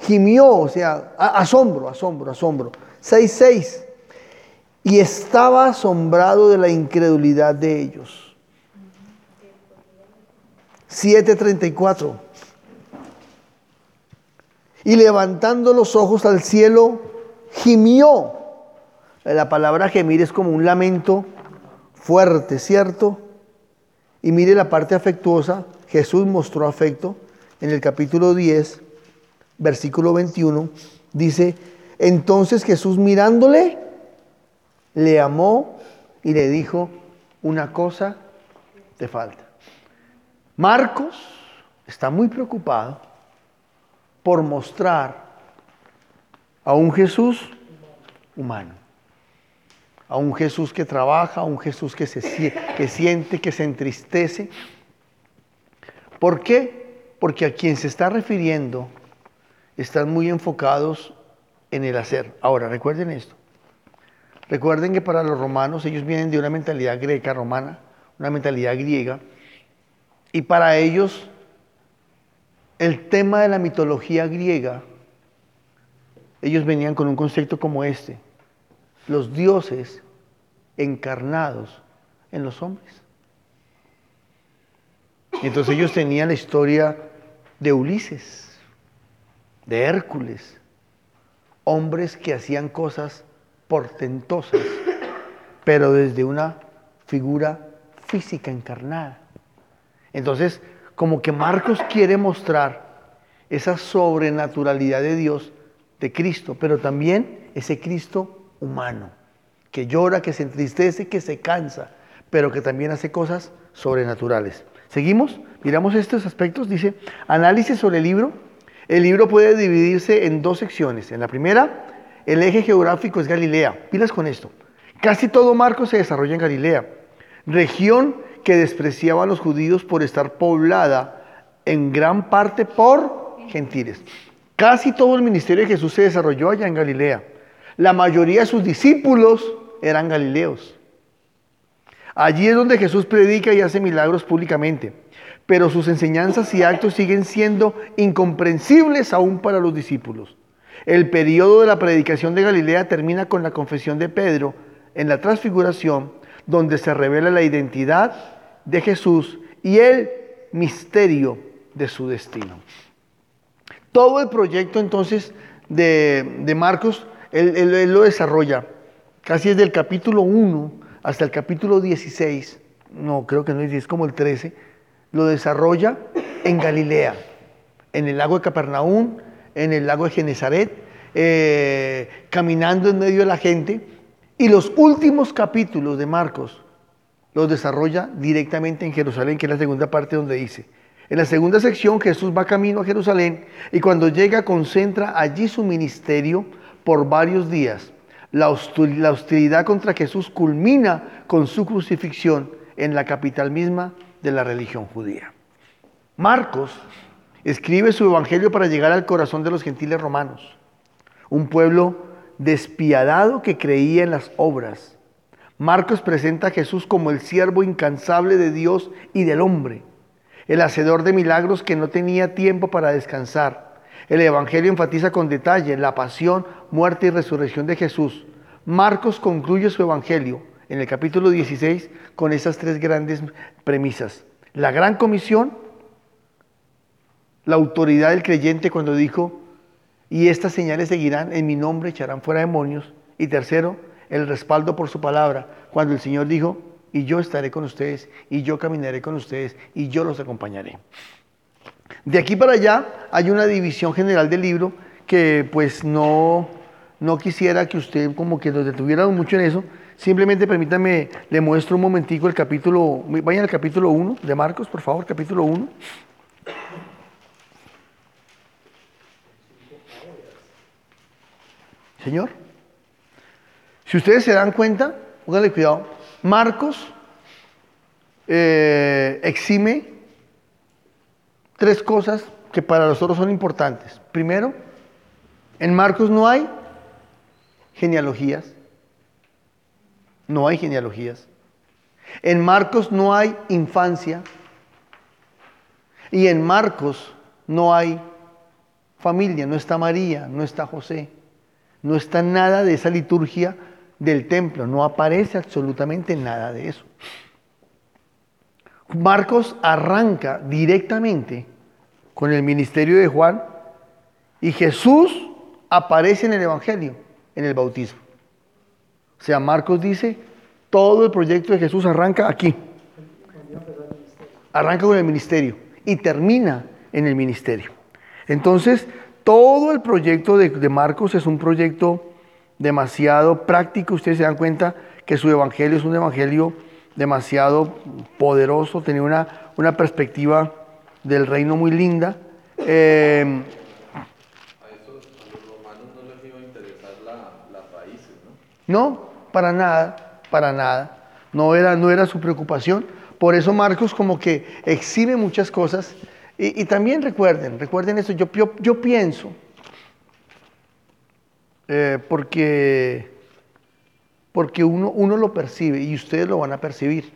gimió, o sea, asombro, asombro, asombro. 6.6. Y estaba asombrado de la incredulidad de ellos. 7.34. Y levantando los ojos al cielo, gimió. La palabra gemir es como un lamento fuerte, ¿cierto? Y mire la parte afectuosa. Jesús mostró afecto en el capítulo 10, versículo 21. Dice, entonces Jesús mirándole, le amó y le dijo, una cosa te falta. Marcos está muy preocupado por mostrar a un Jesús humano, a un Jesús que trabaja, a un Jesús que, se, que siente, que se entristece. ¿Por qué? Porque a quien se está refiriendo están muy enfocados en el hacer. Ahora, recuerden esto. Recuerden que para los romanos ellos vienen de una mentalidad greca romana, una mentalidad griega, y para ellos el tema de la mitología griega, ellos venían con un concepto como este, los dioses encarnados en los hombres. Entonces ellos tenían la historia de Ulises, de Hércules, hombres que hacían cosas portentosas, pero desde una figura física encarnada. Entonces, como que Marcos quiere mostrar esa sobrenaturalidad de Dios, de Cristo, pero también ese Cristo humano, que llora, que se entristece, que se cansa, pero que también hace cosas sobrenaturales. Seguimos, miramos estos aspectos, dice, análisis sobre el libro el libro puede dividirse en dos secciones. En la primera, el eje geográfico es Galilea. Pilas con esto. Casi todo Marcos se desarrolla en Galilea, región que despreciaban los judíos por estar poblada en gran parte por gentiles. Casi todo el ministerio de Jesús se desarrolló allá en Galilea. La mayoría de sus discípulos eran galileos. Allí es donde Jesús predica y hace milagros públicamente pero sus enseñanzas y actos siguen siendo incomprensibles aún para los discípulos. El periodo de la predicación de Galilea termina con la confesión de Pedro en la transfiguración, donde se revela la identidad de Jesús y el misterio de su destino. Todo el proyecto entonces de, Marcos, él, lo desarrolla casi desde el capítulo 1 hasta el capítulo 16, no creo que no es 10, como el 13, lo desarrolla en Galilea, en el lago de Capernaum, en el lago de Genezaret, eh, caminando en medio de la gente. Y los últimos capítulos de Marcos los desarrolla directamente en Jerusalén, que es la segunda parte donde dice, en la segunda sección Jesús va camino a Jerusalén y cuando llega concentra allí su ministerio por varios días. La hostilidad contra Jesús culmina con su crucifixión en la capital misma de la religión judía. Marcos escribe su evangelio para llegar al corazón de los gentiles romanos, un pueblo despiadado que creía en las obras. Marcos presenta a Jesús como el siervo incansable de Dios y del hombre, el hacedor de milagros que no tenía tiempo para descansar. El Evangelio enfatiza con detalle la pasión, muerte y resurrección de Jesús. Marcos concluye su Evangelio en el capítulo 16 con esas tres grandes premisas. La gran comisión, la autoridad del creyente cuando dijo, y estas señales seguirán en mi nombre, echarán fuera demonios. Y tercero, el respaldo por su palabra, cuando el Señor dijo, y yo estaré con ustedes, y yo caminaré con ustedes, y yo los acompañaré. De aquí para allá hay una división general del libro que pues no, no quisiera que usted como que nos detuviera mucho en eso. Simplemente permítame, le muestro un momentico el capítulo, vayan al capítulo 1 de Marcos, por favor, capítulo 1. Señor, si ustedes se dan cuenta, pónganle cuidado, Marcos eh, exime tres cosas que para nosotros son importantes. Primero, en Marcos no hay genealogías. No hay genealogías. En Marcos no hay infancia. Y en Marcos no hay familia, no está María, no está José, no está nada de esa liturgia del templo, no aparece absolutamente nada de eso. Marcos arranca directamente con el ministerio de Juan y Jesús aparece en el Evangelio, en el bautismo. O sea, Marcos dice, todo el proyecto de Jesús arranca aquí. Arranca con el ministerio y termina en el ministerio. Entonces, todo el proyecto de, de Marcos es un proyecto demasiado práctico. Ustedes se dan cuenta que su evangelio es un evangelio demasiado poderoso, tenía una, una perspectiva del reino muy linda. A esos romanos no les iba a interesar la, las ¿no? No, para nada, para nada. No era, no era su preocupación. Por eso Marcos como que exhibe muchas cosas. Y, y también recuerden, recuerden esto, yo, yo, yo pienso, eh, porque, porque uno, uno lo percibe y ustedes lo van a percibir.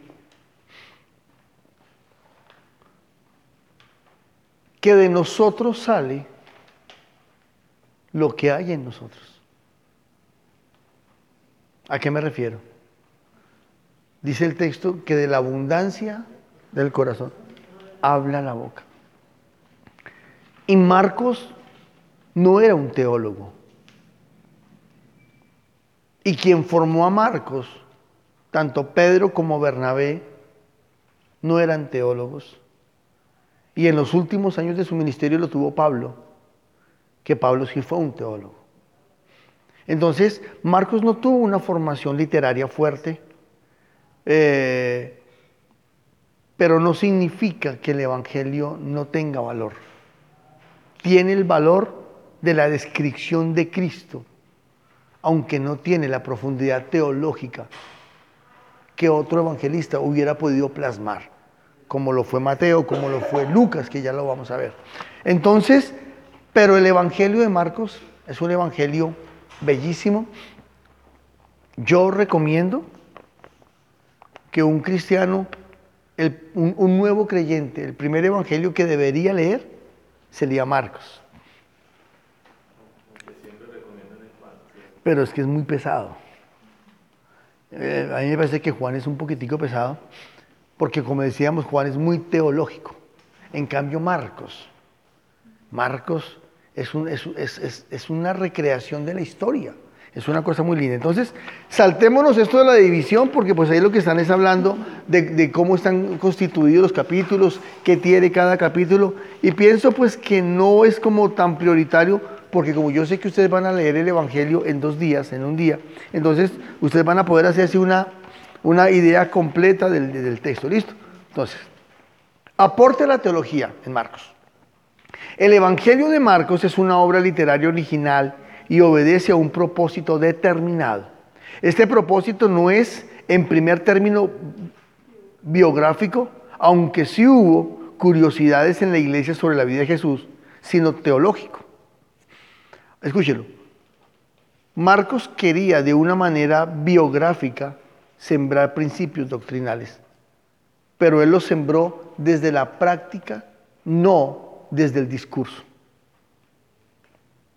Que de nosotros sale lo que hay en nosotros. ¿A qué me refiero? Dice el texto que de la abundancia del corazón habla la boca. Y Marcos no era un teólogo. Y quien formó a Marcos, tanto Pedro como Bernabé, no eran teólogos. Y en los últimos años de su ministerio lo tuvo Pablo, que Pablo sí fue un teólogo. Entonces, Marcos no tuvo una formación literaria fuerte, eh, pero no significa que el Evangelio no tenga valor. Tiene el valor de la descripción de Cristo, aunque no tiene la profundidad teológica que otro evangelista hubiera podido plasmar, como lo fue Mateo, como lo fue Lucas, que ya lo vamos a ver. Entonces, pero el Evangelio de Marcos es un Evangelio bellísimo. Yo recomiendo que un cristiano, un, un nuevo creyente, el primer Evangelio que debería leer sería Marcos. Pero es que es muy pesado. Eh, a mí me parece que Juan es un poquitico pesado, porque como decíamos, Juan es muy teológico. En cambio, Marcos, Marcos es, un- es- es- es- una recreación de la historia. Es una cosa muy linda. Entonces, saltémonos esto de la división, porque pues ahí lo que están es hablando de, de cómo están constituidos los capítulos, qué tiene cada capítulo. Y pienso pues que no es como tan prioritario, porque como yo sé que ustedes van a leer el Evangelio en dos días, en un día, entonces ustedes van a poder hacerse una, una idea completa del, texto. ¿Listo? Entonces, aporte la teología en Marcos. El Evangelio de Marcos es una obra literaria original y obedece a un propósito determinado. Este propósito no es, en primer término, biográfico, aunque sí hubo curiosidades en la iglesia sobre la vida de Jesús, sino teológico. Escúchelo. Marcos quería de una manera biográfica sembrar principios doctrinales, pero él los sembró desde la práctica, no desde el discurso.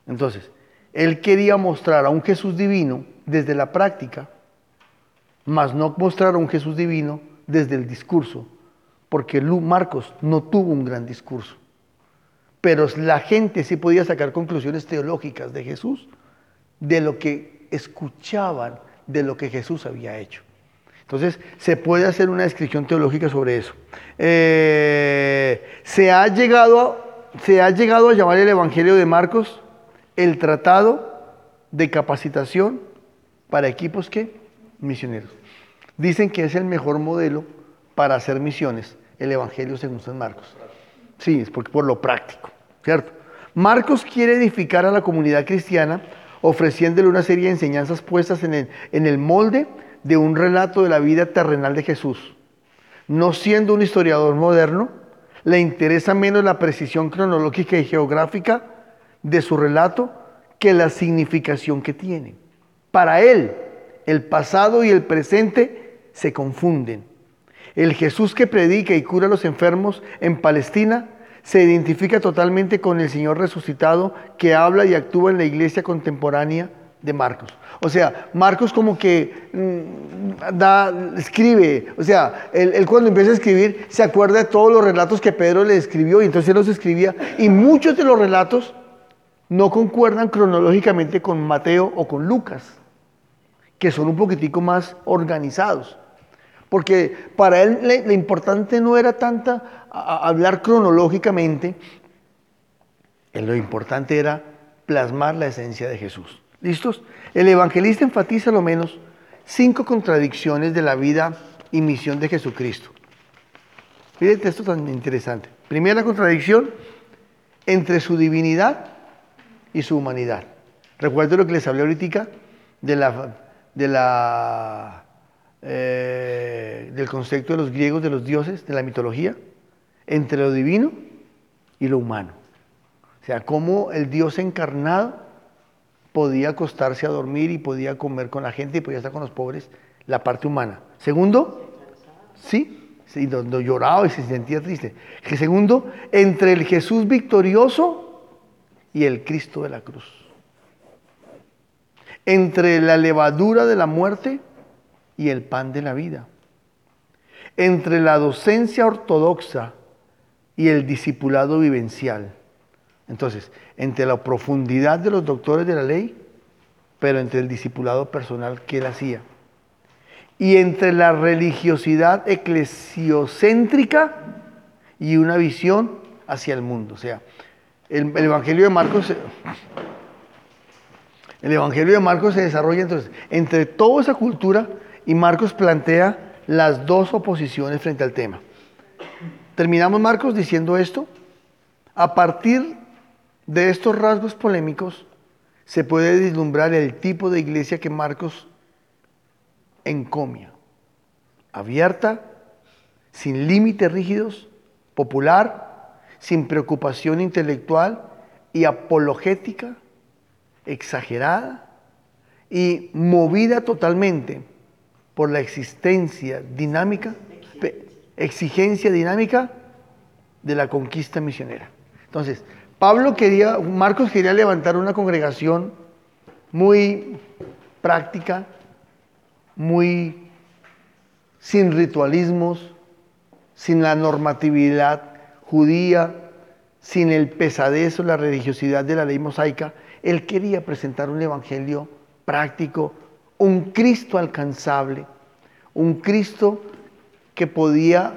Entonces, él quería mostrar a un Jesús divino desde la práctica, mas no mostrar a un Jesús divino desde el discurso, porque Marcos no tuvo un gran discurso. Pero la gente sí podía sacar conclusiones teológicas de Jesús, de lo que escuchaban, de lo que Jesús había hecho. Entonces, se puede hacer una descripción teológica sobre eso. Eh, se, ha llegado se ha llegado a llamar el Evangelio de Marcos el tratado de capacitación para equipos que misioneros. Dicen que es el mejor modelo para hacer misiones, el Evangelio según San Marcos. Sí, es por lo práctico, ¿cierto? Marcos quiere edificar a la comunidad cristiana ofreciéndole una serie de enseñanzas puestas en el, en el molde de un relato de la vida terrenal de Jesús. No siendo un historiador moderno, le interesa menos la precisión cronológica y geográfica de su relato que la significación que tiene. Para él, el pasado y el presente se confunden. El Jesús que predica y cura a los enfermos en Palestina se identifica totalmente con el Señor resucitado que habla y actúa en la iglesia contemporánea de Marcos. O sea, Marcos como que mm, da, escribe, o sea, él, cuando empieza a escribir se acuerda de todos los relatos que Pedro le escribió y entonces él los escribía y muchos de los relatos no concuerdan cronológicamente con Mateo o con Lucas, que son un poquitico más organizados. Porque para él lo importante no era tanta hablar cronológicamente, lo importante era plasmar la esencia de Jesús. ¿Listos? El evangelista enfatiza lo menos cinco contradicciones de la vida y misión de Jesucristo. Fíjate esto tan interesante. Primera contradicción entre su divinidad y su humanidad. Recuerdo lo que les hablé ahorita de la, de la eh, del concepto de los griegos, de los dioses, de la mitología, entre lo divino y lo humano. O sea, cómo el Dios encarnado podía acostarse a dormir y podía comer con la gente y podía estar con los pobres, la parte humana. Segundo, sí, sí donde lloraba y se sentía triste. Que segundo, entre el Jesús victorioso y el Cristo de la cruz. Entre la levadura de la muerte y el pan de la vida. Entre la docencia ortodoxa y el discipulado vivencial. Entonces, entre la profundidad de los doctores de la ley, pero entre el discipulado personal que él hacía. Y entre la religiosidad eclesiocéntrica y una visión hacia el mundo. O sea, el, el Evangelio de Marcos el Evangelio de Marcos se desarrolla entonces entre toda esa cultura y Marcos plantea las dos oposiciones frente al tema. Terminamos Marcos diciendo esto. A partir de estos rasgos polémicos se puede vislumbrar el tipo de iglesia que Marcos encomia. Abierta, sin límites rígidos, popular, sin preocupación intelectual y apologética, exagerada y movida totalmente por la existencia dinámica, exigencia dinámica de la conquista misionera. Entonces, Pablo quería, Marcos quería levantar una congregación muy práctica, muy sin ritualismos, sin la normatividad judía, sin el pesadez o la religiosidad de la ley mosaica. Él quería presentar un evangelio práctico, un Cristo alcanzable, un Cristo que podía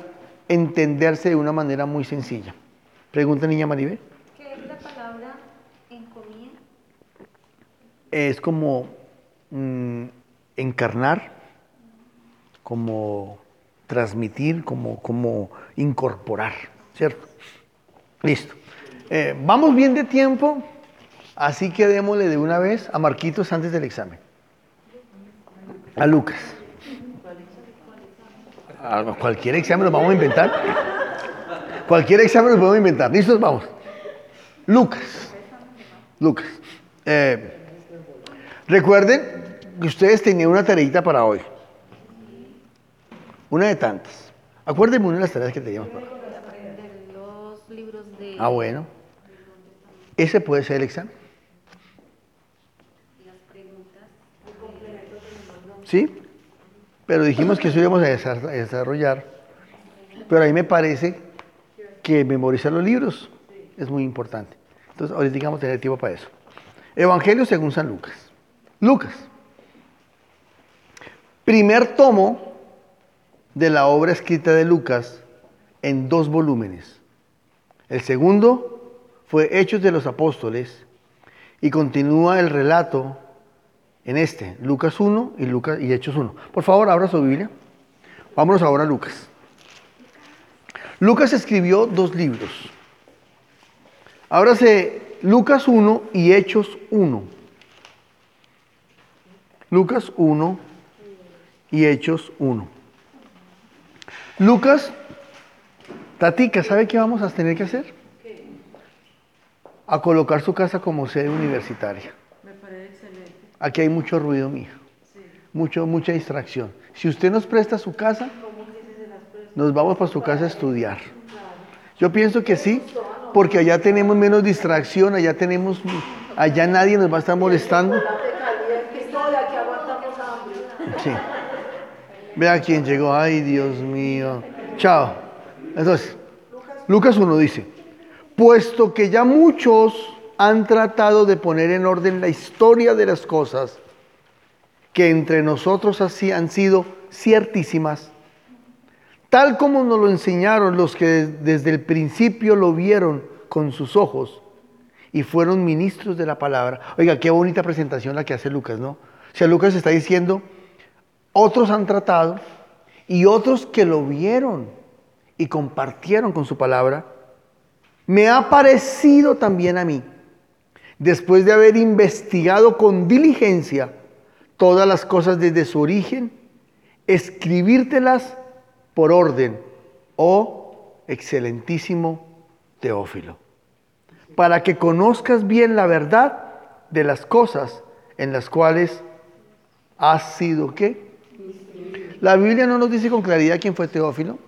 entenderse de una manera muy sencilla. Pregunta niña Maribel. ¿Qué es la palabra encomía? Es como mm, encarnar, como transmitir, como, como incorporar, ¿cierto? Listo. Eh, vamos bien de tiempo, así que démosle de una vez a Marquitos antes del examen a Lucas. cualquier examen lo vamos a inventar. Cualquier examen lo podemos inventar. ¿Listos? Vamos. Lucas. Lucas. Eh, recuerden que ustedes tenían una tareita para hoy. Una de tantas. Acuérdenme una de las tareas que teníamos para hoy. Ah, bueno. Ese puede ser el examen. ¿Sí? Pero dijimos que eso íbamos a desarrollar. Pero a mí me parece que memorizar los libros es muy importante. Entonces, ahorita vamos a tener tiempo para eso. Evangelio según San Lucas. Lucas. Primer tomo de la obra escrita de Lucas en dos volúmenes. El segundo fue Hechos de los Apóstoles y continúa el relato En este, Lucas 1 y, Lucas, y Hechos 1. Por favor, abra su Biblia. Vámonos ahora a Lucas. Lucas escribió dos libros. Ábrase Lucas 1 y Hechos 1. Lucas 1 y Hechos 1. Lucas, Tatica, ¿sabe qué vamos a tener que hacer? A colocar su casa como sede universitaria. Aquí hay mucho ruido mío, mucho, mucha distracción. Si usted nos presta su casa, nos vamos para su casa a estudiar. Yo pienso que sí, porque allá tenemos menos distracción, allá tenemos, allá nadie nos va a estar molestando. Sí. Vea quién llegó. Ay, Dios mío. Chao. Entonces, Lucas 1 dice, puesto que ya muchos han tratado de poner en orden la historia de las cosas que entre nosotros así han sido ciertísimas, tal como nos lo enseñaron los que desde el principio lo vieron con sus ojos y fueron ministros de la palabra. Oiga, qué bonita presentación la que hace Lucas, ¿no? O sea, Lucas está diciendo, otros han tratado y otros que lo vieron y compartieron con su palabra, me ha parecido también a mí, después de haber investigado con diligencia todas las cosas desde su origen, escribírtelas por orden, oh excelentísimo Teófilo, para que conozcas bien la verdad de las cosas en las cuales has sido qué? La Biblia no nos dice con claridad quién fue Teófilo,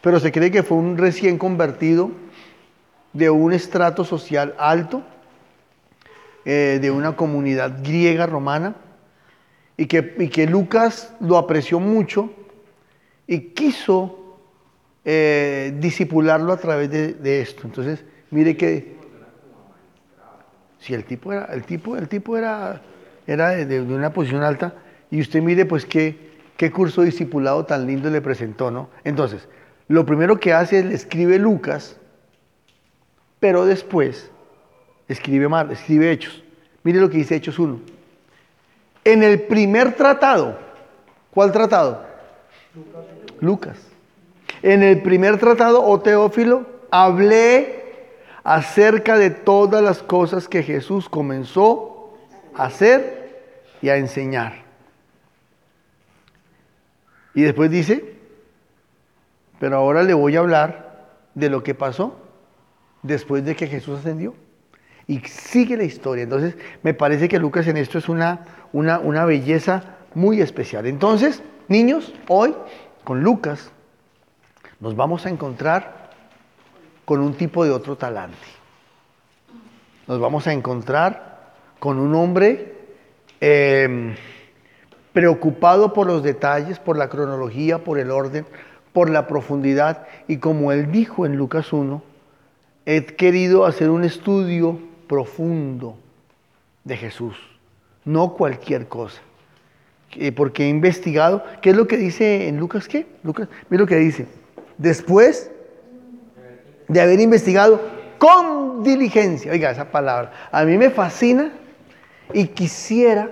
pero se cree que fue un recién convertido de un estrato social alto, eh, de una comunidad griega romana, y que, y que Lucas lo apreció mucho y quiso eh, disipularlo a través de, esto. Entonces, mire que si el tipo era, el tipo, el tipo era, era de, de una posición alta, y usted mire pues qué, qué curso discipulado tan lindo le presentó, ¿no? Entonces, lo primero que hace es le escribe Lucas, pero después escribe mal, escribe Hechos. Mire lo que dice Hechos 1. En el primer tratado, ¿cuál tratado? Lucas. En el primer tratado, o Teófilo, hablé acerca de todas las cosas que Jesús comenzó a hacer y a enseñar. Y después dice, pero ahora le voy a hablar de lo que pasó después de que Jesús ascendió. Y sigue la historia. Entonces, me parece que Lucas en esto es una, una, una belleza muy especial. Entonces, niños, hoy con Lucas nos vamos a encontrar con un tipo de otro talante. Nos vamos a encontrar con un hombre eh, preocupado por los detalles, por la cronología, por el orden, por la profundidad. Y como él dijo en Lucas 1, he querido hacer un estudio profundo de Jesús, no cualquier cosa. Eh, Porque he investigado, ¿qué es lo que dice en Lucas qué? Lucas, mira lo que dice. Después de haber investigado con diligencia, oiga esa palabra, a mí me fascina y quisiera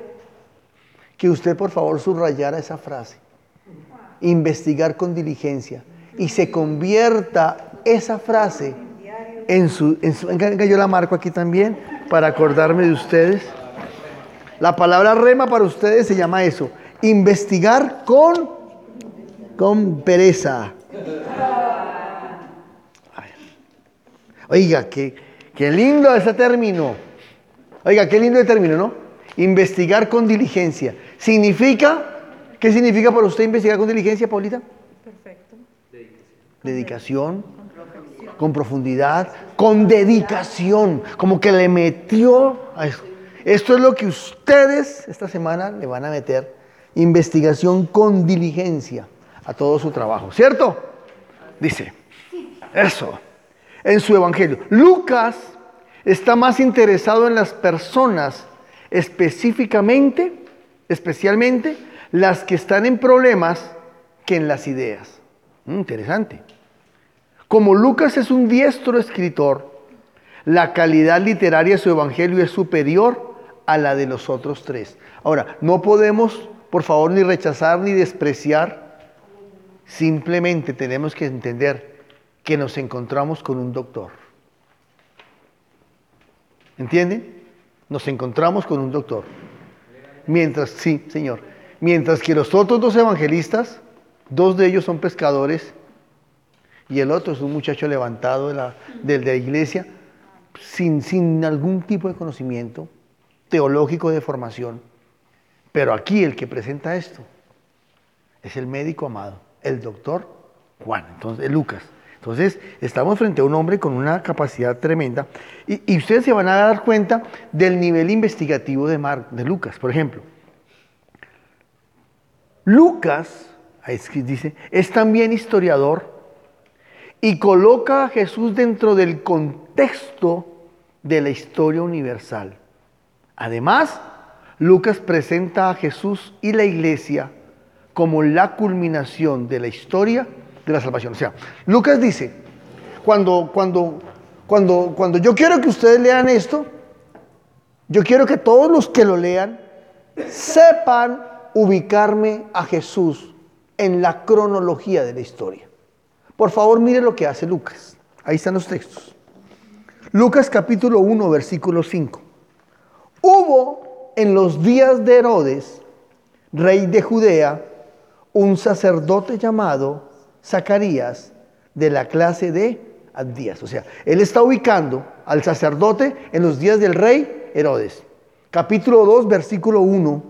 que usted por favor subrayara esa frase. Investigar con diligencia. Y se convierta esa frase en su, en su... venga, yo la marco aquí también para acordarme de ustedes. La palabra rema para ustedes se llama eso. Investigar con, con pereza. Oiga, qué, qué lindo ese término. Oiga, qué lindo el término, ¿no? Investigar con diligencia. Significa, ¿qué significa para usted investigar con diligencia, Paulita? Perfecto. Dedicación, con profundidad, con dedicación, como que le metió a eso. Esto es lo que ustedes esta semana le van a meter, investigación con diligencia a todo su trabajo, ¿cierto? Dice, eso, en su evangelio. Lucas está más interesado en las personas específicamente, especialmente las que están en problemas que en las ideas. Mm, interesante. Como Lucas es un diestro escritor, la calidad literaria de su evangelio es superior a la de los otros tres. Ahora, no podemos, por favor, ni rechazar ni despreciar, simplemente tenemos que entender que nos encontramos con un doctor. ¿Entienden? Nos encontramos con un doctor. Mientras, sí, Señor. Mientras que los otros dos evangelistas, dos de ellos son pescadores y el otro es un muchacho levantado de la, de la iglesia sin, sin algún tipo de conocimiento teológico de formación. Pero aquí el que presenta esto es el médico amado, el doctor Juan, entonces Lucas. Entonces, estamos frente a un hombre con una capacidad tremenda y, y ustedes se van a dar cuenta del nivel investigativo de, Mar, de Lucas. Por ejemplo, Lucas, ahí es dice, es también historiador y coloca a Jesús dentro del contexto de la historia universal. Además, Lucas presenta a Jesús y la iglesia como la culminación de la historia de la salvación. O sea, Lucas dice, cuando, cuando, cuando, cuando yo quiero que ustedes lean esto, yo quiero que todos los que lo lean sepan ubicarme a Jesús en la cronología de la historia. Por favor, mire lo que hace Lucas. Ahí están los textos. Lucas capítulo 1, versículo 5. Hubo en los días de Herodes, rey de Judea, un sacerdote llamado Zacarías de la clase de Abdías. O sea, él está ubicando al sacerdote en los días del rey Herodes. Capítulo 2, versículo 1.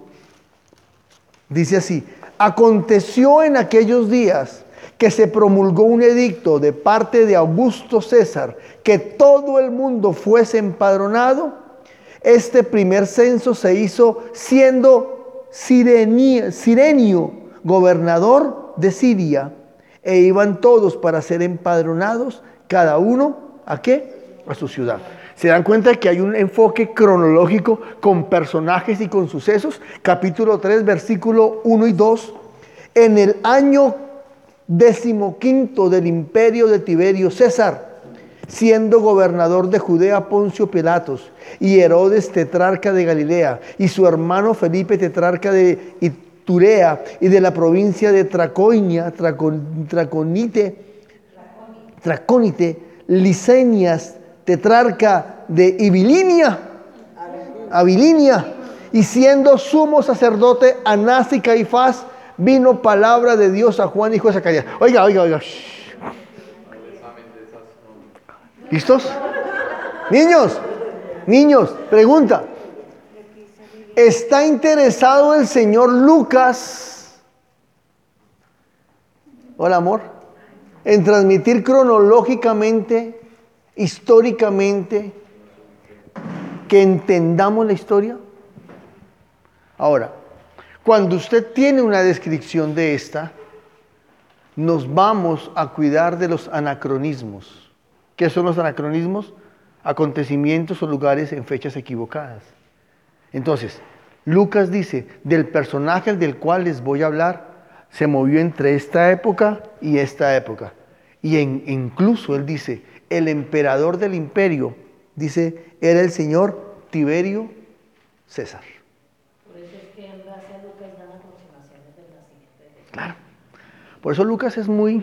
Dice así, aconteció en aquellos días que se promulgó un edicto de parte de Augusto César que todo el mundo fuese empadronado. Este primer censo se hizo siendo Sirenio gobernador de Siria e iban todos para ser empadronados, cada uno a qué? A su ciudad. Se dan cuenta que hay un enfoque cronológico con personajes y con sucesos. Capítulo 3, versículo 1 y 2. En el año decimoquinto del imperio de Tiberio César, siendo gobernador de Judea Poncio Pilatos y Herodes tetrarca de Galilea y su hermano Felipe tetrarca de Iturea y de la provincia de Traconia, Traconite, Traconite, Licenias tetrarca de Ibilinia, Abilinia, y siendo sumo sacerdote Anás y Caifás, vino palabra de Dios a Juan, hijo de Zacarías. Oiga, oiga, oiga. ¿Listos? Niños, niños, pregunta. ¿Está interesado el señor Lucas? Hola, amor. En transmitir cronológicamente, históricamente, que entendamos la historia. Ahora, cuando usted tiene una descripción de esta, nos vamos a cuidar de los anacronismos. ¿Qué son los anacronismos? Acontecimientos o lugares en fechas equivocadas. Entonces, Lucas dice, del personaje del cual les voy a hablar, se movió entre esta época y esta época. Y en, incluso él dice, el emperador del imperio, dice, era el señor Tiberio César. Por eso es que en base a Lucas dan aproximaciones del nacimiento de Jesús. Claro. Por eso Lucas es muy,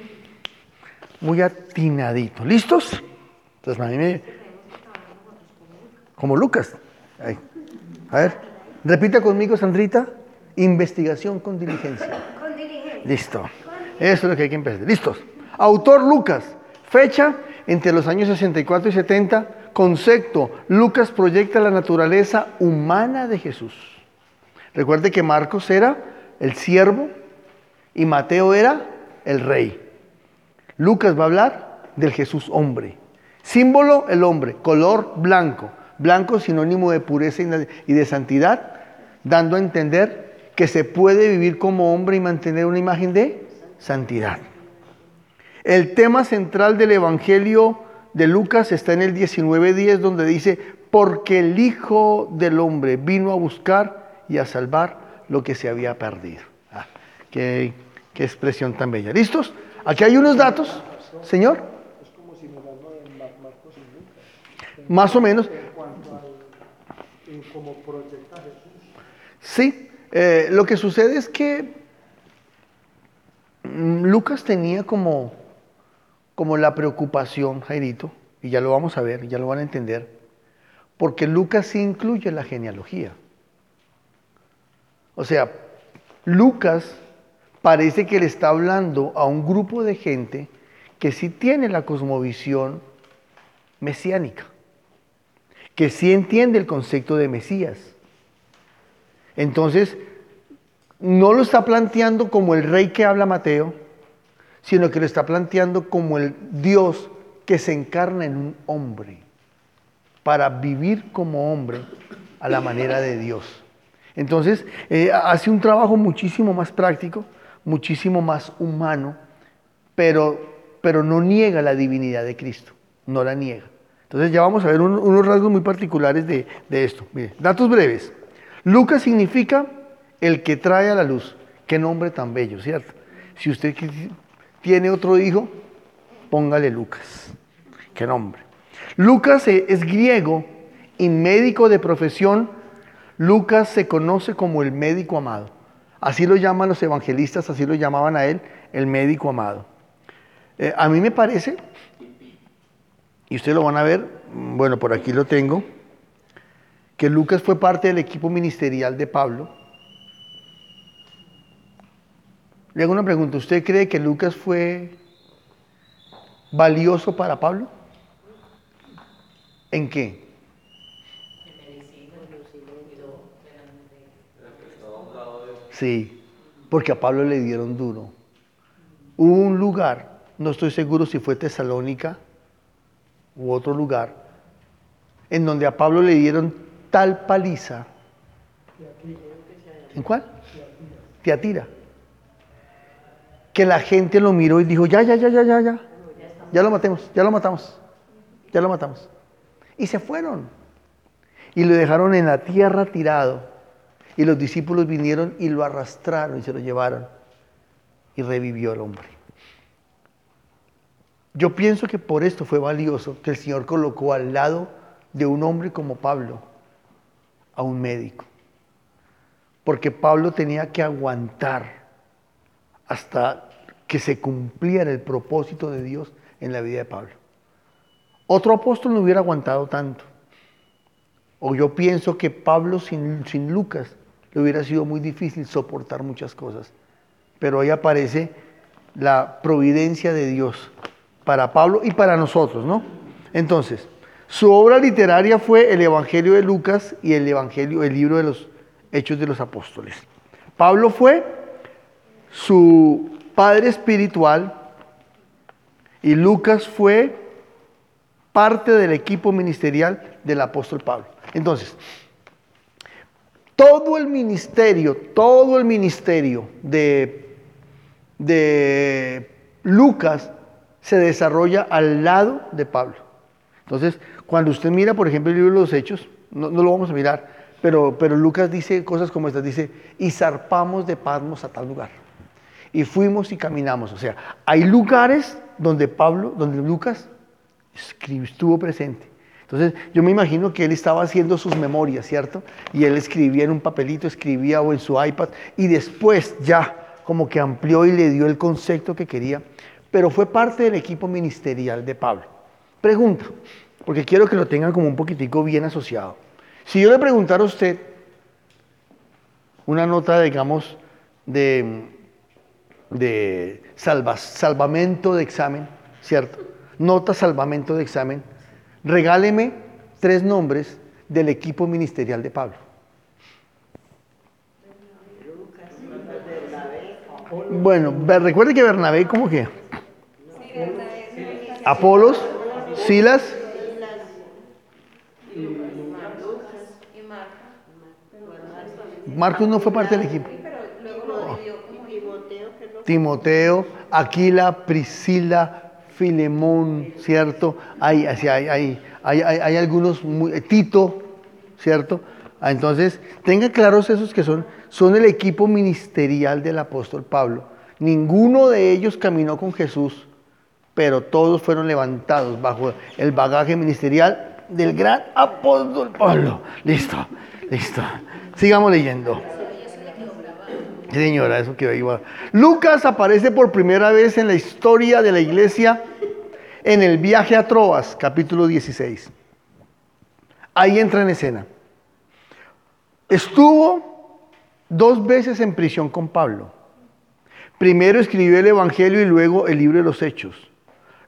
muy atinadito. ¿Listos? Entonces, a mí me... Como Lucas. Ahí. A ver, repita conmigo, Sandrita. Investigación con diligencia. Con diligencia. Listo. Eso es lo que hay que empezar. ¿Listos? Autor Lucas. Fecha entre los años 64 y 70. Concepto. Lucas proyecta la naturaleza humana de Jesús. Recuerde que Marcos era el siervo y Mateo era el rey. Lucas va a hablar del Jesús hombre. Símbolo, el hombre. Color, blanco. Blanco sinónimo de pureza y de santidad, dando a entender que se puede vivir como hombre y mantener una imagen de santidad. El tema central del Evangelio de Lucas está en el 19.10 donde dice, porque el Hijo del Hombre vino a buscar y a salvar lo que se había perdido. Ah, qué, expresión tan bella. ¿Listos? Aquí hay unos datos, señor. Más o menos. Sí, eh, lo que sucede es que mm, Lucas tenía como, como la preocupación, Jairito, y ya lo vamos a ver, ya lo van a entender, porque Lucas sí incluye la genealogía. O sea, Lucas parece que le está hablando a un grupo de gente que sí tiene la cosmovisión mesiánica, que sí entiende el concepto de Mesías. Entonces, no lo está planteando como el rey que habla Mateo, sino que lo está planteando como el Dios que se encarna en un hombre para vivir como hombre a la manera de Dios. Entonces, eh, hace un trabajo muchísimo más práctico, muchísimo más humano, pero, pero no niega la divinidad de Cristo, no la niega. Entonces ya vamos a ver un- unos rasgos muy particulares de, de esto. Mire, datos breves. Lucas significa el que trae a la luz. Qué nombre tan bello, ¿cierto? Si usted tiene otro hijo, póngale Lucas. Qué nombre. Lucas eh, es griego y médico de profesión. Lucas se conoce como el médico amado. Así lo llaman los evangelistas, así lo llamaban a él, el médico amado. Eh, a mí me parece, y ustedes lo van a ver, mm, bueno, por aquí lo tengo, que Lucas fue parte del equipo ministerial de Pablo. Le hago una pregunta, ¿usted cree que Lucas fue valioso para Pablo? ¿En qué? Sí, porque a Pablo le dieron duro. Hubo un lugar, no estoy seguro si fue Tesalónica u otro lugar, en donde a Pablo le dieron tal paliza. ¿En cuál? Teatira. Que la gente lo miró y dijo, ya, ya, ya, ya, ya, ya. Ya lo matemos, ya lo matamos. Ya lo matamos. Y se fueron. Y lo dejaron en la tierra tirado. Y los discípulos vinieron y lo arrastraron y se lo llevaron. Y revivió el hombre. Yo pienso que por esto fue valioso que el Señor colocó al lado de un hombre como Pablo a un médico. Porque Pablo tenía que aguantar hasta que se cumpliera el propósito de Dios en la vida de Pablo. Otro apóstol no hubiera aguantado tanto. O yo pienso que Pablo sin, sin Lucas le hubiera sido muy difícil soportar muchas cosas. Pero ahí aparece la providencia de Dios para Pablo y para nosotros, ¿no? Entonces, su obra literaria fue el Evangelio de Lucas y el Evangelio, el libro de los Hechos de los Apóstoles. Pablo fue su padre espiritual y Lucas fue parte del equipo ministerial del apóstol Pablo. Entonces, todo el ministerio, todo el ministerio de, de Lucas se desarrolla al lado de Pablo. Entonces, cuando usted mira, por ejemplo, el libro de los Hechos, no, no lo vamos a mirar, pero, pero Lucas dice cosas como estas, dice, y zarpamos de Patmos a tal lugar. Y fuimos y caminamos. O sea, hay lugares donde Pablo, donde Lucas estuvo presente. Entonces, yo me imagino que él estaba haciendo sus memorias, ¿cierto? Y él escribía en un papelito, escribía o en su iPad, y después ya como que amplió y le dio el concepto que quería, pero fue parte del equipo ministerial de Pablo. Pregunta, porque quiero que lo tengan como un poquitico bien asociado. Si yo le preguntara a usted una nota, digamos, de, de salva- salvamento de examen, ¿cierto? Nota salvamento de examen. Regáleme tres nombres del equipo ministerial de Pablo. Bueno, recuerde que Bernabé, ¿cómo que? Apolos, Silas. Marcos no fue parte del equipo. Timoteo, Aquila, Priscila, Filemón, ¿cierto? Hay, hay, hay, hay, algunos, muy- eh, Tito, ¿cierto? Ah, Entonces, tenga claros esos que son, son el equipo ministerial del apóstol Pablo. Ninguno de ellos caminó con Jesús, pero todos fueron levantados bajo el bagaje ministerial del gran apóstol Pablo. Listo, listo. Sigamos leyendo. Señora, eso que iba. Lucas aparece por primera vez en la historia de la iglesia en el viaje a Troas, capítulo 16. Ahí entra en escena. Estuvo dos veces en prisión con Pablo. Primero escribió el Evangelio y luego el libro de los Hechos.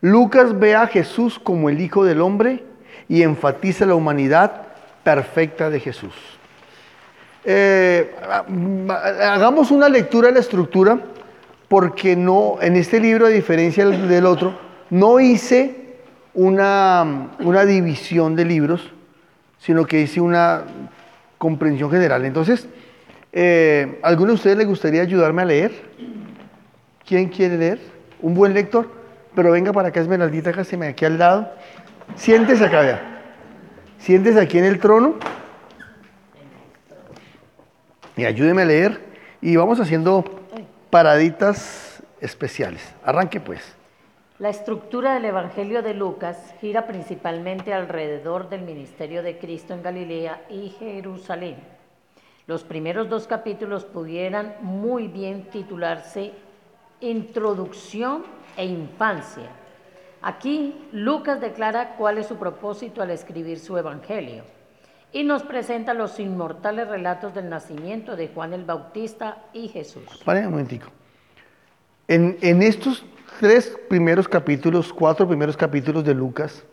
Lucas ve a Jesús como el Hijo del Hombre y enfatiza la humanidad perfecta de Jesús. Eh, hagamos una lectura de la estructura porque no, en este libro, a diferencia del, otro, no hice una, una división de libros, sino que hice una comprensión general. Entonces, eh, ¿alguno de ustedes le gustaría ayudarme a leer? ¿Quién quiere leer? ¿Un buen lector? Pero venga para acá, Esmeraldita, casi me aquí al lado. Siéntese acá, vea. Siéntese aquí en el trono. Y ayúdeme a leer. Y vamos haciendo paraditas especiales. Arranque pues. La estructura del Evangelio de Lucas gira principalmente alrededor del ministerio de Cristo en Galilea y Jerusalén. Los primeros dos capítulos pudieran muy bien titularse Introducción e Infancia. Aquí Lucas declara cuál es su propósito al escribir su Evangelio y nos presenta los inmortales relatos del nacimiento de Juan el Bautista y Jesús. Paren un momentico. En, en estos tres primeros capítulos, cuatro primeros capítulos de Lucas,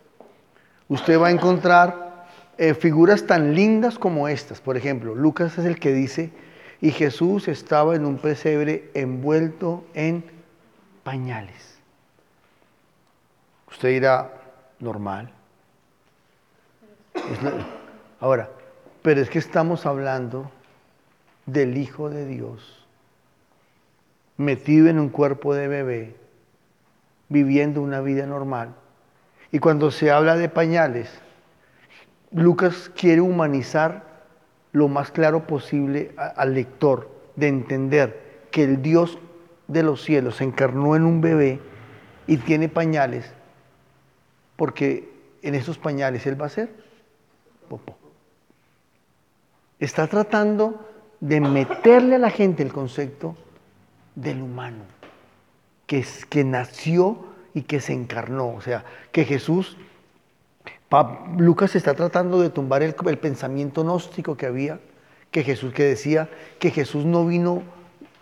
usted va a encontrar eh, figuras tan lindas como estas. Por ejemplo, Lucas es el que dice, y Jesús estaba en un pesebre envuelto en pañales. Usted dirá, normal. Es Ahora, pero es que estamos hablando del Hijo de Dios metido en un cuerpo de bebé, viviendo una vida normal. Y cuando se habla de pañales, Lucas quiere humanizar lo más claro posible al lector, de entender que el Dios de los cielos se encarnó en un bebé y tiene pañales, porque en esos pañales Él va a ser popó. Está tratando de meterle a la gente el concepto del humano, que, es, que nació y que se encarnó. O sea, que Jesús, Lucas está tratando de tumbar el, el pensamiento gnóstico que había, que Jesús que decía que Jesús no vino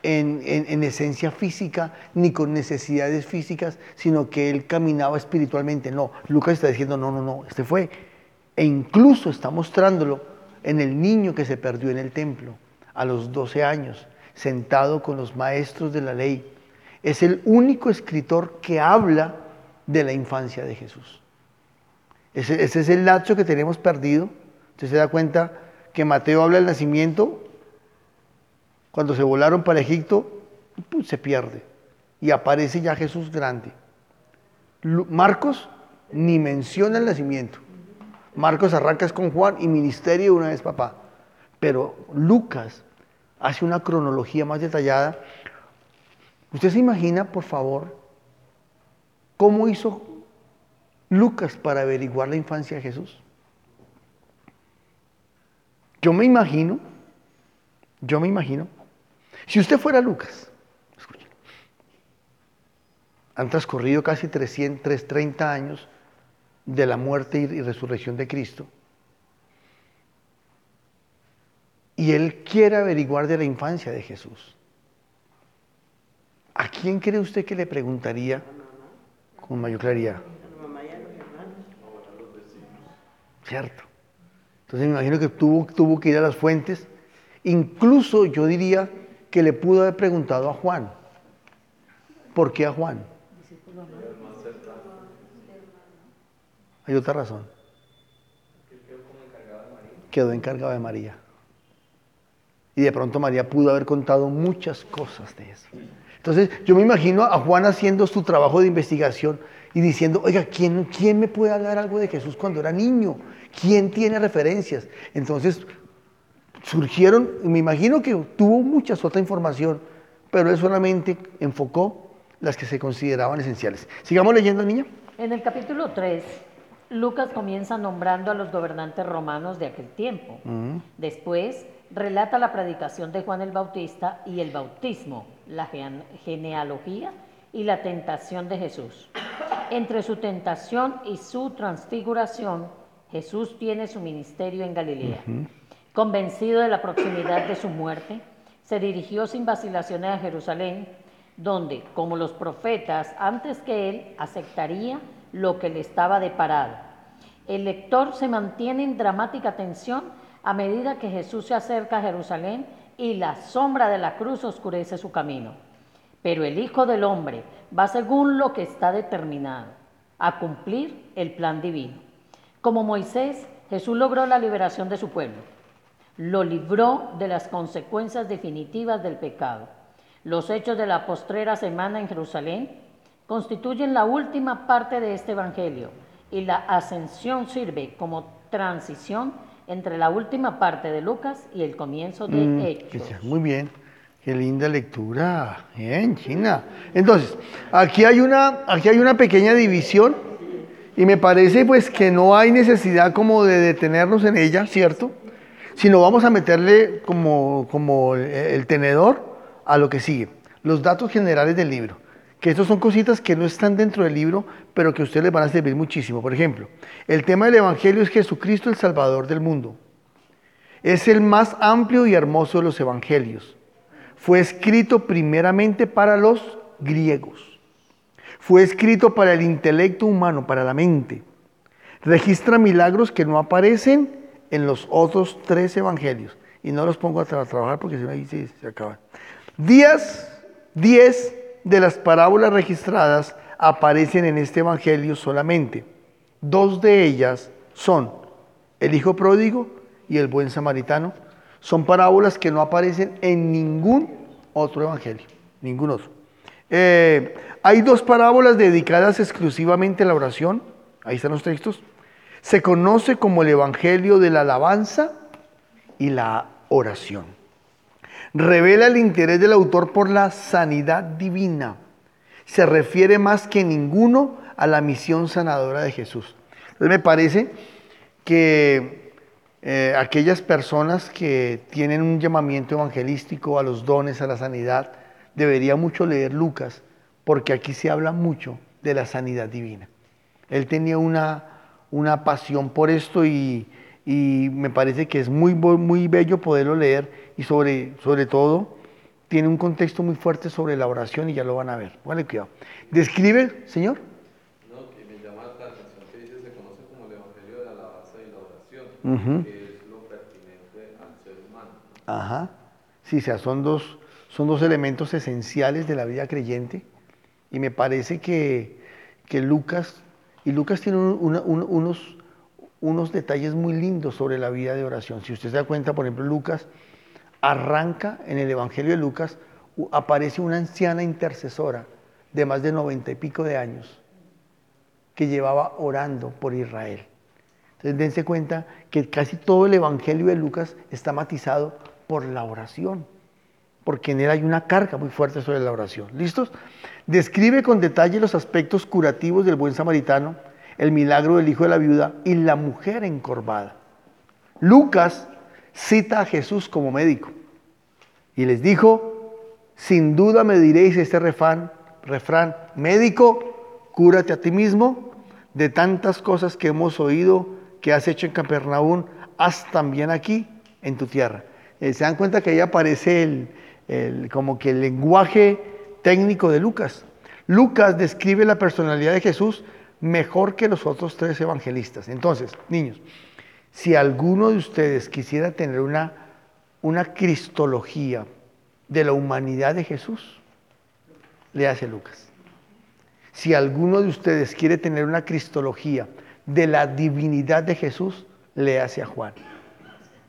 en, en- en esencia física ni con necesidades físicas, sino que él caminaba espiritualmente. No, Lucas está diciendo, no, no, no, este fue. E incluso está mostrándolo en el niño que se perdió en el templo a los 12 años, sentado con los maestros de la ley. Es el único escritor que habla de la infancia de Jesús. Ese, es el lazo que tenemos perdido. Usted se da cuenta que Mateo habla del nacimiento, cuando se volaron para Egipto, se pierde. Y aparece ya Jesús grande. Marcos ni menciona el nacimiento. Marcos arranca es con Juan y ministerio una vez papá. Pero Lucas hace una cronología más detallada. ¿Usted se imagina, por favor, cómo hizo Lucas para averiguar la infancia de Jesús? Yo me imagino, yo me imagino, si usted fuera Lucas, han transcurrido casi 330 años de la muerte y resurrección de Cristo, y él quiere averiguar de la infancia de Jesús. ¿A quién cree usted que le preguntaría con mayor claridad? ¿Cierto? Entonces me imagino que tuvo, tuvo que ir a las fuentes. Incluso yo diría que le pudo haber preguntado a Juan. ¿Por qué a Juan? Hay otra razón. Quedó encargado de María. Y de pronto María pudo haber contado muchas cosas de eso. Entonces yo me imagino a Juan haciendo su trabajo de investigación y diciendo, oiga, ¿quién, ¿quién me puede hablar algo de Jesús cuando era niño? ¿Quién tiene referencias? Entonces surgieron, me imagino que tuvo muchas otra información, pero él solamente enfocó las que se consideraban esenciales. Sigamos leyendo, niña. En el capítulo 3 Lucas comienza nombrando a los gobernantes romanos de aquel tiempo. Después relata la predicación de Juan el Bautista y el bautismo, la gene- genealogía y la tentación de Jesús. Entre su tentación y su transfiguración, Jesús tiene su ministerio en Galilea. Convencido de la proximidad de su muerte, se dirigió sin vacilaciones a Jerusalén, donde, como los profetas antes que él, aceptaría lo que le estaba deparado. El lector se mantiene en dramática tensión a medida que Jesús se acerca a Jerusalén y la sombra de la cruz oscurece su camino. Pero el Hijo del Hombre va según lo que está determinado, a cumplir el plan divino. Como Moisés, Jesús logró la liberación de su pueblo. Lo libró de las consecuencias definitivas del pecado. Los hechos de la postrera semana en Jerusalén constituyen la última parte de este Evangelio y la ascensión sirve como transición entre la última parte de Lucas y el comienzo de Mm, Hechos. Muy bien. Qué linda lectura. Bien, China. Entonces, aquí hay una, aquí hay una pequeña división y me parece pues que no hay necesidad como de detenernos en ella, ¿cierto? Sino vamos a meterle como, como el tenedor a lo que sigue. Los datos generales del libro. Que estos son cositas que no están dentro del libro, pero que a ustedes les van a servir muchísimo. Por ejemplo, el tema del Evangelio es Jesucristo el Salvador del mundo. Es el más amplio y hermoso de los evangelios. Fue escrito primeramente para los griegos. Fue escrito para el intelecto humano, para la mente. Registra milagros que no aparecen en los otros tres evangelios. Y no los pongo a tra- trabajar porque si no ahí sí se acaban. Días, diez de las parábolas registradas aparecen en este evangelio solamente. Dos de ellas son el hijo pródigo y el buen samaritano. Son parábolas que no aparecen en ningún otro evangelio, ningún otro. Eh, hay dos parábolas dedicadas exclusivamente a la oración. Ahí están los textos. Se conoce como el evangelio de la alabanza y la oración. Revela el interés del autor por la sanidad divina. Se refiere más que ninguno a la misión sanadora de Jesús. Entonces me parece que eh, aquellas personas que tienen un llamamiento evangelístico a los dones, a la sanidad, debería mucho leer Lucas, porque aquí se habla mucho de la sanidad divina. Él tenía una, una pasión por esto y, y me parece que es muy, muy bello poderlo leer y sobre, sobre todo tiene un contexto muy fuerte sobre la oración y ya lo van a ver. Vale, cuidado. Describe, Señor. No, que me llama la atención que dice se conoce como el Evangelio de la alabanza y la oración, Ujú. que es lo pertinente al ser humano. ¿no? Ajá. Sí, o sea, son dos, son dos elementos esenciales de la vida creyente. Y me parece que, que Lucas, y Lucas tiene un- una- un- unos, unos detalles muy lindos sobre la vida de oración. Si usted se da cuenta, por ejemplo, Lucas arranca en el Evangelio de Lucas, aparece una anciana intercesora de más de noventa y pico de años que llevaba orando por Israel. Entonces dense cuenta que casi todo el Evangelio de Lucas está matizado por la oración, porque en él hay una carga muy fuerte sobre la oración. ¿Listos? Describe con detalle los aspectos curativos del buen samaritano, el milagro del hijo de la viuda y la mujer encorvada. Lucas cita a Jesús como médico y les dijo, sin duda me diréis este refrán, refrán, médico, cúrate a ti mismo de tantas cosas que hemos oído que has hecho en Capernaum, haz también aquí en tu tierra. Eh, Se dan cuenta que ahí aparece el, el- como que el lenguaje técnico de Lucas. Lucas describe la personalidad de Jesús mejor que los otros tres evangelistas. Entonces, niños, si alguno de ustedes quisiera tener una, una cristología de la humanidad de Jesús, le hace Lucas. Si alguno de ustedes quiere tener una cristología de la divinidad de Jesús, le hace a Juan.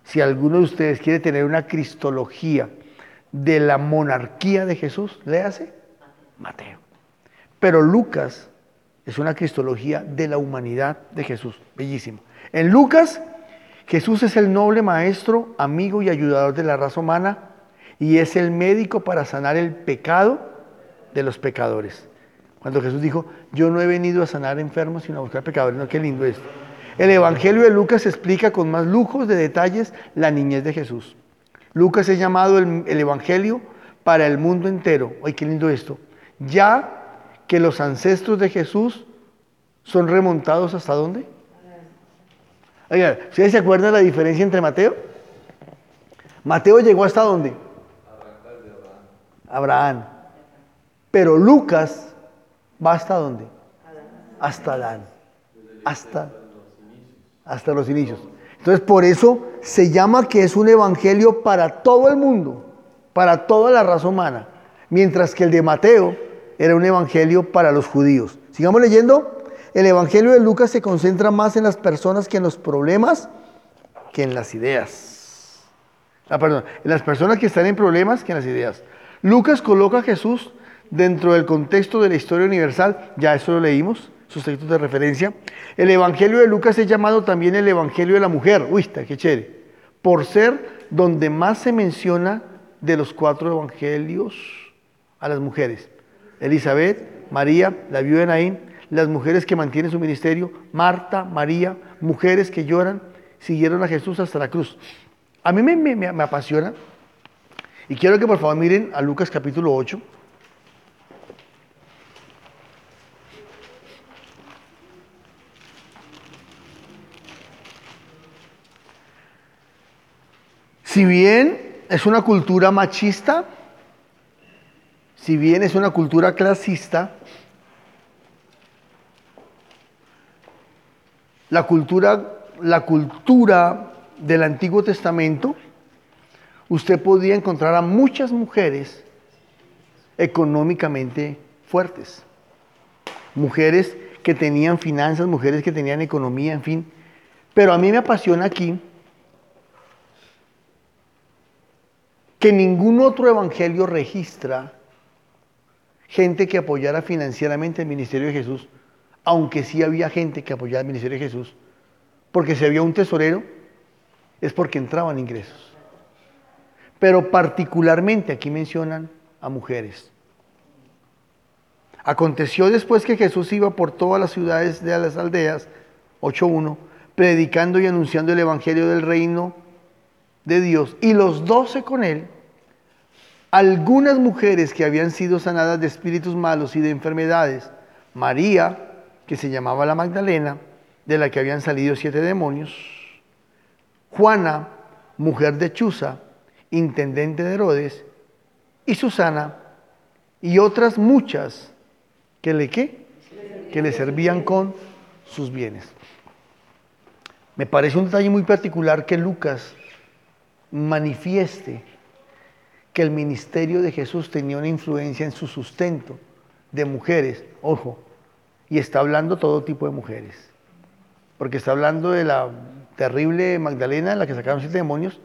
Si alguno de ustedes quiere tener una cristología de la monarquía de Jesús, le hace Mateo. Pero Lucas es una cristología de la humanidad de Jesús. Bellísimo. En Lucas, Jesús es el noble maestro, amigo y ayudador de la raza humana y es el médico para sanar el pecado de los pecadores. Cuando Jesús dijo, yo no he venido a sanar enfermos, sino a buscar pecadores. No, qué lindo esto. El Evangelio de Lucas explica con más lujos de detalles la niñez de Jesús. Lucas es llamado el, el Evangelio para el mundo entero. Ay, qué lindo esto. Ya que los ancestros de Jesús son remontados hasta dónde? Oiga, ¿ustedes se acuerdan la diferencia entre Mateo? Mateo llegó hasta dónde? Abraham. Pero Lucas va hasta dónde? Hasta Adán. Hasta, hasta los inicios. Entonces, por eso se llama que es un evangelio para todo el mundo, para toda la raza humana. Mientras que el de Mateo era un evangelio para los judíos. Sigamos leyendo. El evangelio de Lucas se concentra más en las personas que en los problemas que en las ideas. Ah, perdón, en las personas que están en problemas que en las ideas. Lucas coloca a Jesús dentro del contexto de la historia universal, ya eso lo leímos, sus textos de referencia. El Evangelio de Lucas es llamado también el Evangelio de la mujer, uy, está qué chévere, por ser donde más se menciona de los cuatro evangelios a las mujeres. Elizabeth, María, la viuda de Naín, las mujeres que mantienen su ministerio, Marta, María, mujeres que lloran, siguieron a Jesús hasta la cruz. A mí me, me- apasiona y quiero que por favor miren a Lucas capítulo 8. Si bien es una cultura machista, si bien es una cultura clasista, la cultura, la cultura del Antiguo Testamento, usted podía encontrar a muchas mujeres económicamente fuertes. Mujeres que tenían finanzas, mujeres que tenían economía, en fin. Pero a mí me apasiona aquí que ningún otro evangelio registra gente que apoyara financieramente el ministerio de Jesús, aunque sí había gente que apoyaba el ministerio de Jesús, porque si había un tesorero, es porque entraban ingresos. Pero particularmente aquí mencionan a mujeres. Aconteció después que Jesús iba por todas las ciudades de las aldeas, 8.1, predicando y anunciando el Evangelio del reino de Dios, y los doce con él, algunas mujeres que habían sido sanadas de espíritus malos y de enfermedades, María, que se llamaba la Magdalena, de la que habían salido siete demonios, Juana, mujer de Chuza, intendente de Herodes, y Susana, y otras muchas que le qué? Que le servían con sus bienes. Me parece un detalle muy particular que Lucas manifieste que el ministerio de Jesús tenía una influencia en su sustento de mujeres, ojo, y está hablando todo tipo de mujeres, porque está hablando de la terrible Magdalena, la que sacaron siete demonios,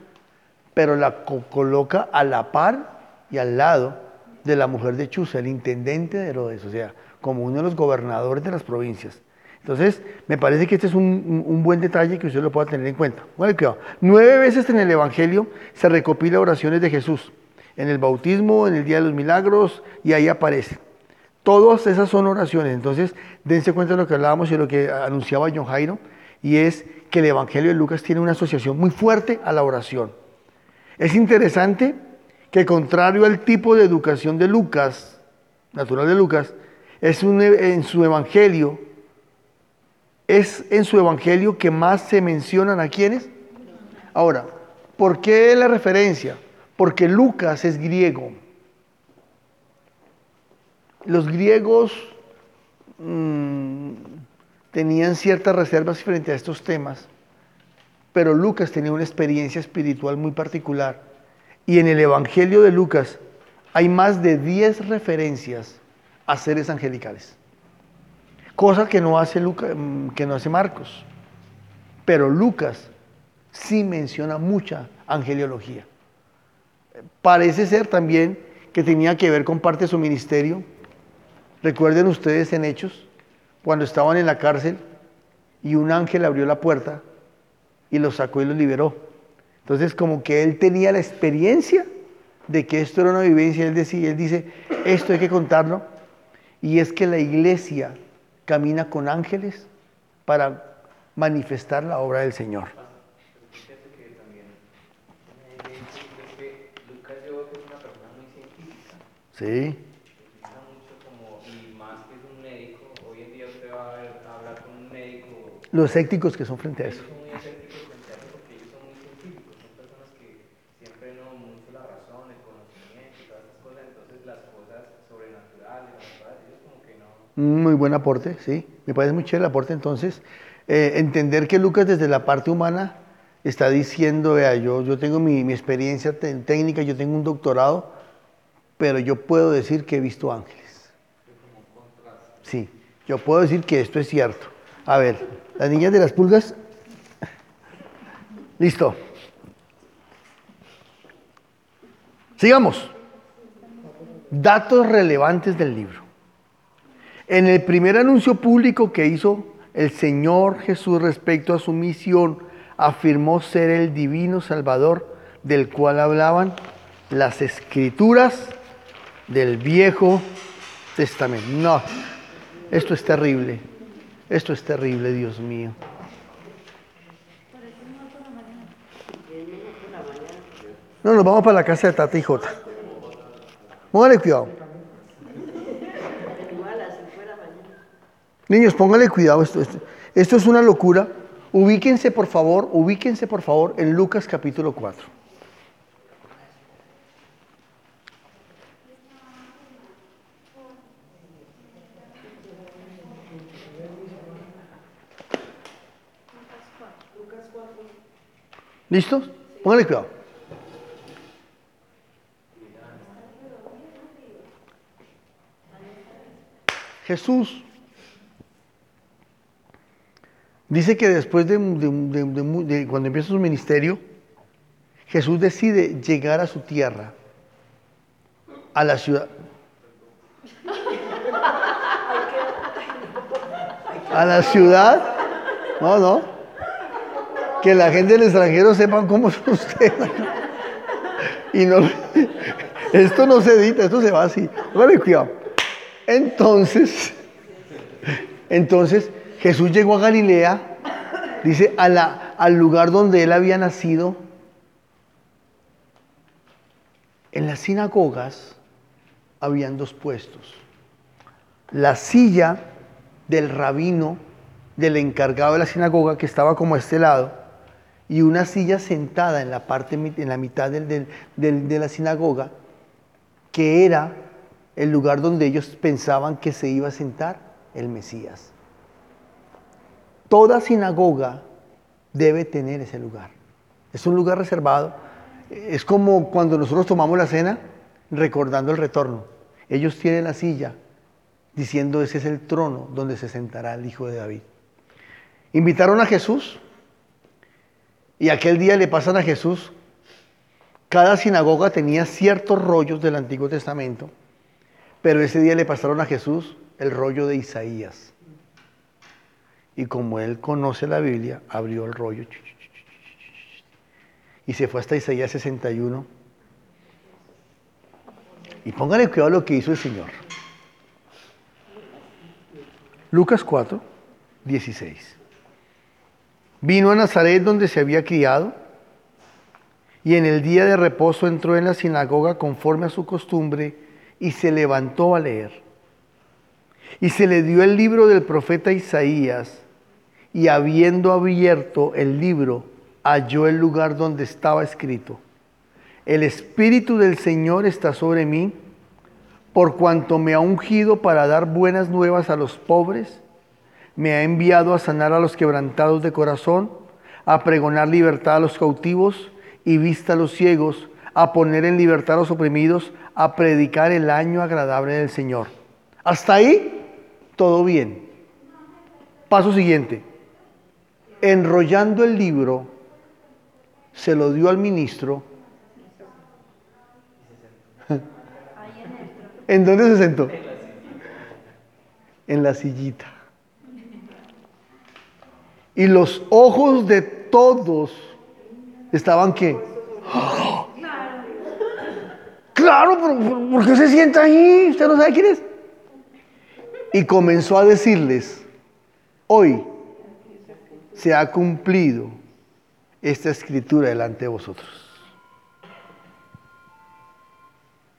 pero la co- coloca a la par y al lado de la mujer de Chuza, el intendente de Herodes, o sea, como uno de los gobernadores de las provincias. Entonces, me parece que este es un, buen detalle que usted lo pueda tener en cuenta. Bueno. Nueve veces en el Evangelio se recopila oraciones de Jesús. En el bautismo, en el Día de los Milagros, y ahí aparece. Todas esas son oraciones. Entonces, dense cuenta de lo que hablábamos y de lo que anunciaba John Jairo, y es que el Evangelio de Lucas tiene una asociación muy fuerte a la oración. Es interesante que contrario al tipo de educación de Lucas, natural de Lucas, es un, e- en su evangelio, es en su evangelio que más se mencionan a quienes. Ahora, ¿por qué la referencia? Porque Lucas es griego. Los griegos mm, tenían ciertas reservas frente a estos temas, pero Lucas tenía una experiencia espiritual muy particular. Y en el Evangelio de Lucas hay más de 10 referencias a seres angelicales. Cosa que no hace, mm, que no hace Marcos. Pero Lucas sí menciona mucha angeliología. Parece ser también que tenía que ver con parte de su ministerio. Recuerden ustedes en Hechos, cuando estaban en la cárcel y un ángel abrió la puerta y los sacó y los liberó. Entonces, como que él tenía la experiencia de que esto era una vivencia, él, decía, él dice, esto hay que contarlo. Y es que la iglesia camina con ángeles para manifestar la obra del Señor. Fíjate que también me he dicho es que Lucas yo que es una persona muy científica, Sí. utiliza mucho como, y más que es un médico, hoy en día usted va a, ver- a hablar con un médico, Los escépticos que son frente a eso. muy buen aporte, sí. Me parece muy chévere el aporte. Entonces, eh, entender que Lucas desde la parte humana está diciendo, vea, yo, yo tengo mi, experiencia técnica, yo tengo un doctorado, pero yo puedo decir que he visto ángeles. Sí, yo puedo decir que esto es cierto. A ver, las niñas de las pulgas. Listo. Sigamos. Datos relevantes del libro. En el primer anuncio público que hizo el Señor Jesús respecto a su misión, afirmó ser el divino Salvador del cual hablaban las escrituras del Viejo Testamento. No, esto es terrible. Esto es terrible, Dios mío. No, nos vamos para la casa de Tata y Jota. Póngale cuidado. Niños, póngale cuidado, esto, esto, esto es una locura. Ubíquense, por favor, ubíquense, por favor, en Lucas capítulo 4. ¿Listos? Póngale cuidado. Jesús dice que después de, de- cuando empieza su ministerio, Jesús decide llegar a su tierra, a la ciudad. A la ciudad, no, no, que la gente del extranjero sepan cómo son ustedes. Y no, esto no se edita, esto se va así. Póngale cuidado. Entonces, entonces Jesús llegó a Galilea, dice, a la- al lugar donde él había nacido. En las sinagogas habían dos puestos. La silla del rabino, del encargado de la sinagoga, que estaba como a este lado, y una silla sentada en la parte, en la mitad del- de la sinagoga, que era el lugar donde ellos pensaban que se iba a sentar el Mesías. Toda sinagoga debe tener ese lugar. Es un lugar reservado. Es como cuando nosotros tomamos la cena recordando el retorno. Ellos tienen la silla diciendo ese es el trono donde se sentará el Hijo de David. Invitaron a Jesús y aquel día le pasan a Jesús. Cada sinagoga tenía ciertos rollos del Antiguo Testamento, pero ese día le pasaron a Jesús el rollo de Isaías. Y como él conoce la Biblia, abrió el rollo y se fue hasta Isaías 61. Y póngale cuidado a lo que hizo el Señor. Lucas 4, 16. Vino a Nazaret donde se había criado y en el día de reposo entró en la sinagoga conforme a su costumbre y se levantó a leer. Y se le dio el libro del profeta Isaías y habiendo abierto el libro, halló el lugar donde estaba escrito. El Espíritu del Señor está sobre mí, por cuanto me ha ungido para dar buenas nuevas a los pobres, me ha enviado a sanar a los quebrantados de corazón, a pregonar libertad a los cautivos y vista a los ciegos, a poner en libertad a los oprimidos, a predicar el año agradable del Señor. Hasta ahí, todo bien. Paso siguiente. Enrollando el libro, se lo dio al ministro. (laughs) ¿En dónde se sentó? En la sillita. Y los ojos de todos estaban que. Claro, pero ¿por- ¿por qué se sienta ahí? Usted no sabe quién es. Y comenzó a decirles, hoy se ha cumplido esta escritura delante de vosotros.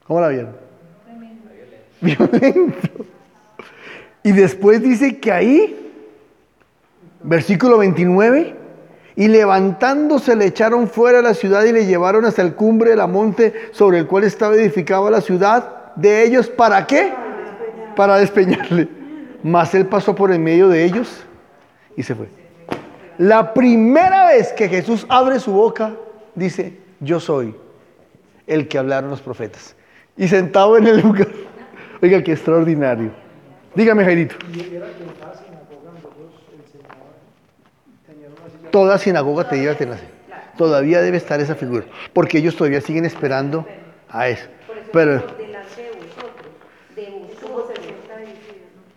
¿Cómo la vieron? Violento. Y después dice que ahí, versículo 29, y levantándose le echaron fuera de la ciudad y le llevaron hasta el cumbre de la monte sobre el cual estaba edificada la ciudad de ellos. ¿Para qué? Para despeñarle. Mas él pasó por en medio de ellos y se fue. La primera vez que Jesús abre su boca, dice, yo soy el que hablaron los profetas. Y sentado en el lugar. Oiga, qué extraordinario. Dígame, Jairito. Era en cada sinagoga nosotros enseñaban, tenían una silla Toda sinagoga te lleva a tener así. Todavía debe estar esa figura. Porque ellos todavía siguen esperando a eso. Pero,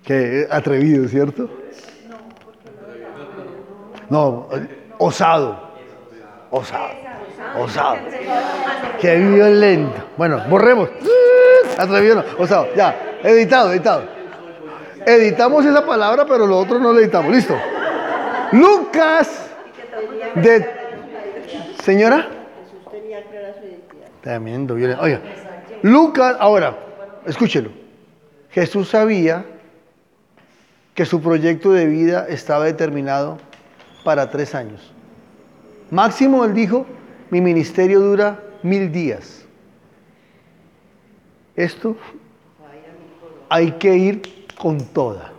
que atrevido, ¿cierto? No, osado. Osado. Osado. Qué violento. Bueno, borremos. Atrevido no. Osado. Ya. Editado, editado. Editamos esa palabra, pero lo otro no lo editamos. Listo. Lucas. Señora. Jesús tenía. Oiga, Lucas, ahora, escúchelo. Jesús sabía que su proyecto de vida estaba determinado para tres años. Máximo, él dijo, mi ministerio dura mil días. Esto hay que ir con toda.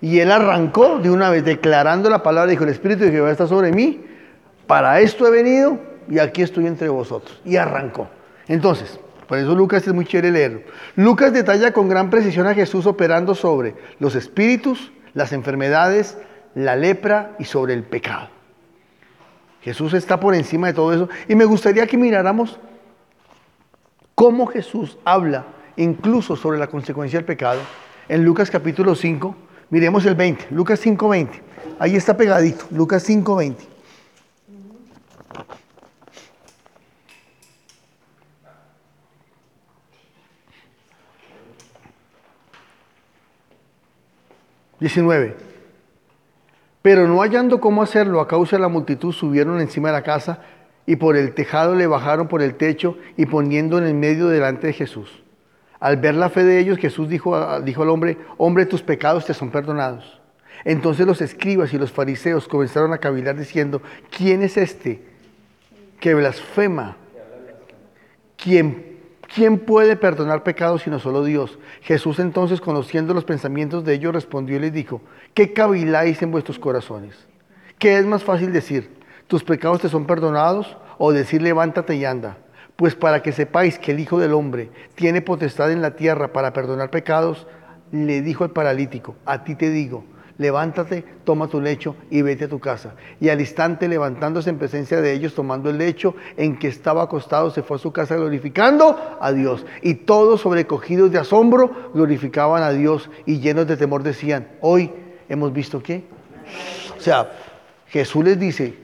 Y él arrancó de una vez declarando la palabra, dijo, el Espíritu de Jehová está sobre mí, para esto he venido y aquí estoy entre vosotros. Y arrancó. Entonces, por eso Lucas es muy chévere leerlo. Lucas detalla con gran precisión a Jesús operando sobre los espíritus, las enfermedades, la lepra y sobre el pecado. Jesús está por encima de todo eso. Y me gustaría que miráramos cómo Jesús habla incluso sobre la consecuencia del pecado. En Lucas capítulo 5, miremos el 20, Lucas 5, 20. Ahí está pegadito, Lucas 5, 20. Diecinueve. Pero no hallando cómo hacerlo a causa de la multitud, subieron encima de la casa y por el tejado le bajaron por el techo y poniendo en el medio delante de Jesús. Al ver la fe de ellos, Jesús dijo, dijo al hombre, hombre, tus pecados te son perdonados. Entonces los escribas y los fariseos comenzaron a cavilar diciendo, ¿quién es este que blasfema? ¿Quién, ¿Quién puede perdonar pecados sino solo Dios? Jesús entonces, conociendo los pensamientos de ellos, respondió y les dijo, ¿qué caviláis en vuestros corazones? ¿Qué es más fácil decir? ¿Tus pecados te son perdonados? O decir, levántate y anda. Pues para que sepáis que el Hijo del Hombre tiene potestad en la tierra para perdonar pecados, le dijo al paralítico, a ti te digo, levántate, toma tu lecho y vete a tu casa. Y al instante levantándose en presencia de ellos, tomando el lecho en que estaba acostado, se fue a su casa glorificando a Dios. Y todos sobrecogidos de asombro glorificaban a Dios y llenos de temor decían, hoy hemos visto qué. O sea, Jesús les dice,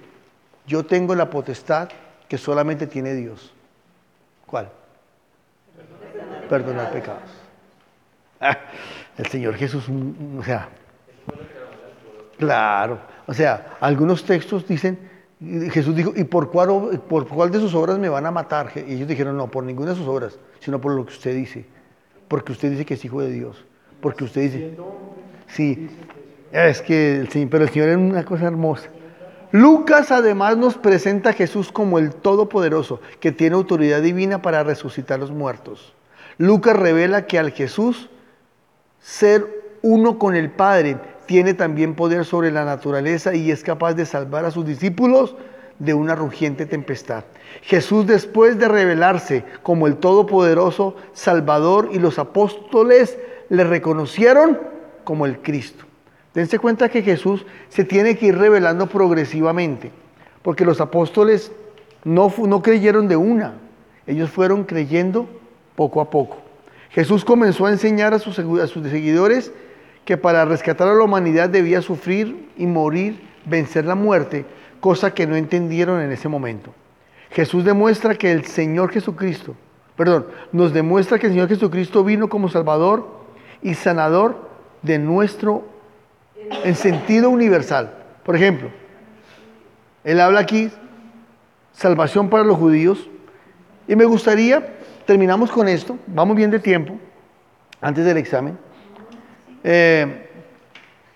yo tengo la potestad que solamente tiene Dios. ¿Cuál? Perdonar pecados. Ah, el Señor Jesús, mm, o sea, claro, o sea, algunos textos dicen, Jesús dijo, ¿y por cuál, ob- por cuál de sus obras me van a matar? Y ellos dijeron, no, por ninguna de sus obras, sino por lo que usted dice, porque usted dice que es hijo de Dios, porque usted dice, sí, es que Señor, pero el Señor es una cosa hermosa. Lucas además nos presenta a Jesús como el Todopoderoso, que tiene autoridad divina para resucitar los muertos. Lucas revela que al Jesús ser uno con el Padre tiene también poder sobre la naturaleza y es capaz de salvar a sus discípulos de una rugiente tempestad. Jesús después de revelarse como el Todopoderoso Salvador y los apóstoles le reconocieron como el Cristo. Dense cuenta que Jesús se tiene que ir revelando progresivamente, porque los apóstoles no, no creyeron de una, ellos fueron creyendo poco a poco. Jesús comenzó a enseñar a sus, a sus seguidores que para rescatar a la humanidad debía sufrir y morir, vencer la muerte, cosa que no entendieron en ese momento. Jesús demuestra que el Señor Jesucristo, perdón, nos demuestra que el Señor Jesucristo vino como Salvador y sanador de nuestro, en sentido universal. Por ejemplo, él habla aquí, salvación para los judíos, y me gustaría, terminamos con esto, vamos bien de tiempo, antes del examen. Eh,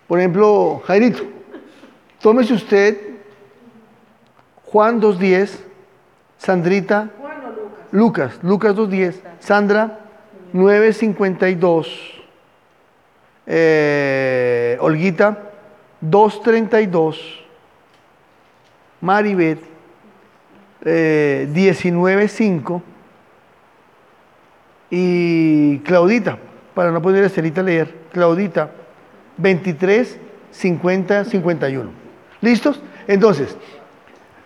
por ejemplo, Jairito, tómese usted Juan 2.10, Sandrita, Lucas, Lucas 2.10, Sandra 9.52, eh, Olguita 2.32, Maribeth eh, 19.5 y Claudita, para no poner a Estelita a leer, Claudita 23, 50, 51. ¿Listos? Entonces,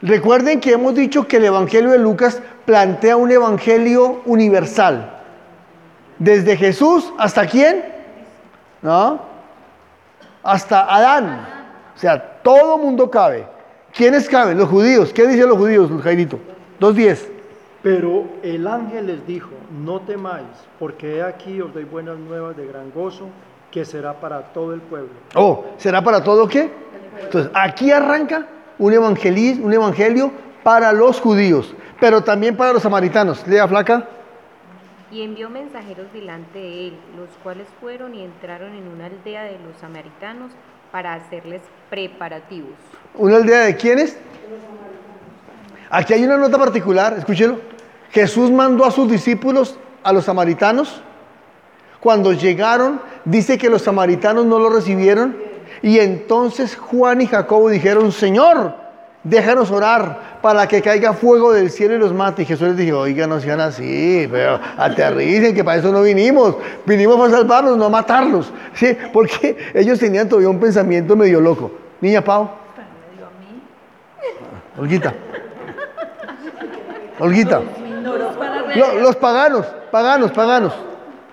recuerden que hemos dicho que el Evangelio de Lucas plantea un Evangelio universal. Desde Jesús hasta quién? ¿No? Hasta Adán. O sea, todo mundo cabe. ¿Quiénes caben? Los judíos. ¿Qué dicen los judíos, Jairito? 2.10. Pero el ángel les dijo, no temáis, porque he aquí os doy buenas nuevas de gran gozo, que será para todo el pueblo. Oh, ¿será para todo qué? Entonces, aquí arranca un, evangelismo, un evangelio para los judíos, pero también para los samaritanos. Lea, flaca. Y envió mensajeros delante de él, los cuales fueron y entraron en una aldea de los samaritanos para hacerles preparativos. ¿Una aldea de quiénes? Aquí hay una nota particular, escúchelo. Jesús mandó a sus discípulos, a los samaritanos. Cuando llegaron, dice que los samaritanos no lo recibieron. Y entonces Juan y Jacobo dijeron, Señor, déjanos orar para que caiga fuego del cielo y los mate. Y Jesús les dijo, oiga, no sean así, pero aterricen, que para eso no vinimos. Vinimos para salvarlos, no a matarlos. ¿Sí? Porque ellos tenían todavía un pensamiento medio loco. Niña Pau. Olguita. Olguita. Los paganos, paganos, paganos.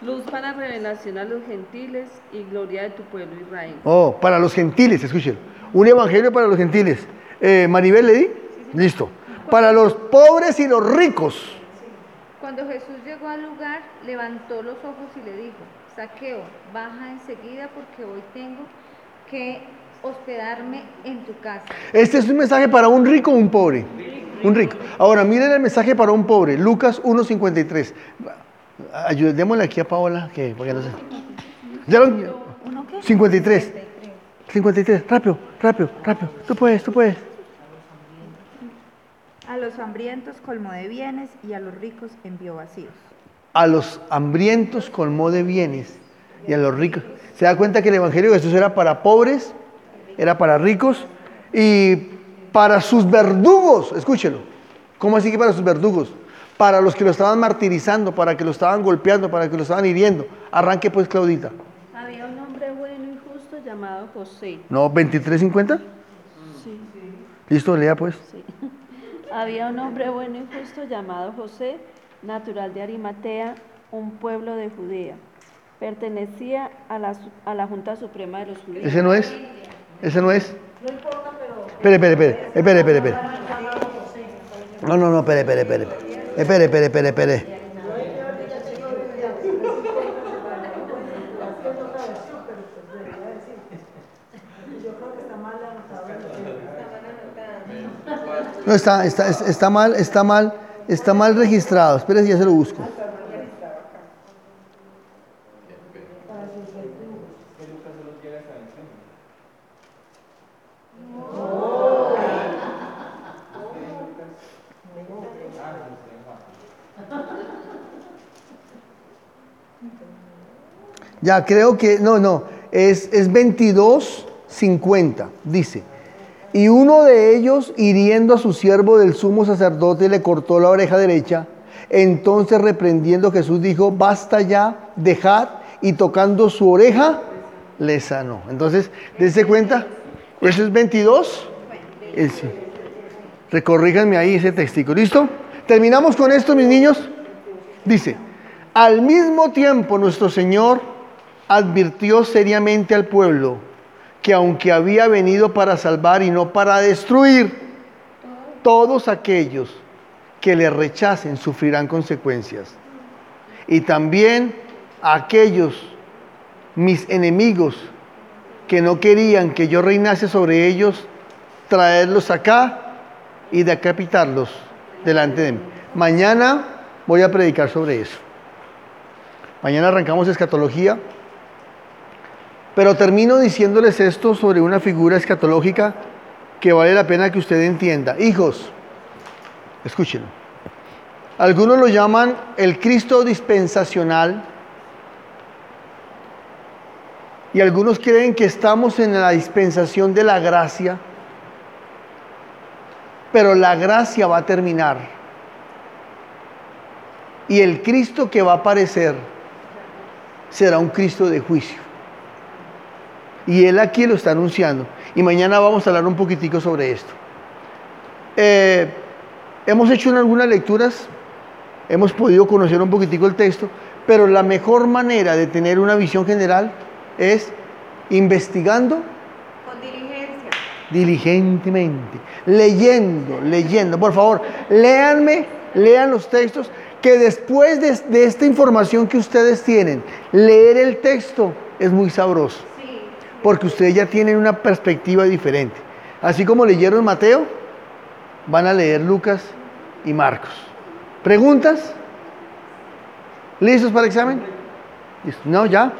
Luz para revelación a los gentiles y gloria de tu pueblo Israel. Oh, para los gentiles, escuchen. Un evangelio para los gentiles. Eh, Maribel, ¿le di? Listo. Para los pobres y los ricos. Cuando Jesús llegó al lugar, levantó los ojos y le dijo, Saqueo, baja enseguida porque hoy tengo que hospedarme en tu casa. Este es un mensaje para un rico o un pobre. Un rico. Ahora, miren el mensaje para un pobre. Lucas 1.53. Ayudémosle aquí a Paola, que porque no sé. ¿Ya lo- 53. 53. Rápido, rápido, rápido. Tú puedes, tú puedes. A los hambrientos colmó de bienes y a los ricos envió vacíos. A los hambrientos colmó de bienes y a los ricos. ¿Se da cuenta que el Evangelio de Jesús era para pobres, era para ricos y para sus verdugos? Escúchelo. ¿Cómo así que para sus verdugos? Para los que lo estaban martirizando, para que lo estaban golpeando, para que lo estaban hiriendo. Arranque pues, Claudita. Había un hombre bueno y justo llamado José. ¿No? ¿23.50? Sí, Listo, lea pues. sí. (laughs) Había un hombre bueno y justo llamado José, natural de Arimatea, un pueblo de Judea. Pertenecía a la, a la Junta Suprema de los Judíos. ¿Ese no es? ¿Ese no es? Espere, espere, espere, espere, espere, espere. No, no, no, espere, espere, espere. Espere, espere, espere, espere. No, está, está, es- está mal, está mal, está mal registrado. Espere, ya se lo busco. Ya, creo que, no, no, es, es 22.50, dice. Y uno de ellos, hiriendo a su siervo del sumo sacerdote, le cortó la oreja derecha. Entonces, reprendiendo Jesús, dijo, basta ya, dejad, y tocando su oreja, le sanó. Entonces, dése cuenta, eso es 22. Eh, sí. Recorríjanme ahí ese textico, ¿listo? Terminamos con esto, mis niños. Dice, al mismo tiempo nuestro Señor advirtió seriamente al pueblo que aunque había venido para salvar y no para destruir, todos aquellos que le rechacen sufrirán consecuencias. Y también aquellos mis enemigos que no querían que yo reinase sobre ellos, traerlos acá y decapitarlos delante de mí. Mañana voy a predicar sobre eso. Mañana arrancamos escatología. Pero termino diciéndoles esto sobre una figura escatológica que vale la pena que usted entienda. Hijos, escúchenlo. Algunos lo llaman el Cristo dispensacional y algunos creen que estamos en la dispensación de la gracia, pero la gracia va a terminar. Y el Cristo que va a aparecer será un Cristo de juicio. Y Él aquí lo está anunciando. Y mañana vamos a hablar un poquitico sobre esto. Eh, hemos hecho en algunas lecturas, hemos podido conocer un poquitico el texto, pero la mejor manera de tener una visión general es investigando Con diligencia. diligentemente, leyendo, leyendo. Por favor, léanme, lean los textos, que después de, de esta información que ustedes tienen, leer el texto es muy sabroso. Porque ustedes ya tienen una perspectiva diferente. Así como leyeron Mateo, van a leer Lucas y Marcos. ¿Preguntas? ¿Listos para el examen? ¿No? ¿Ya?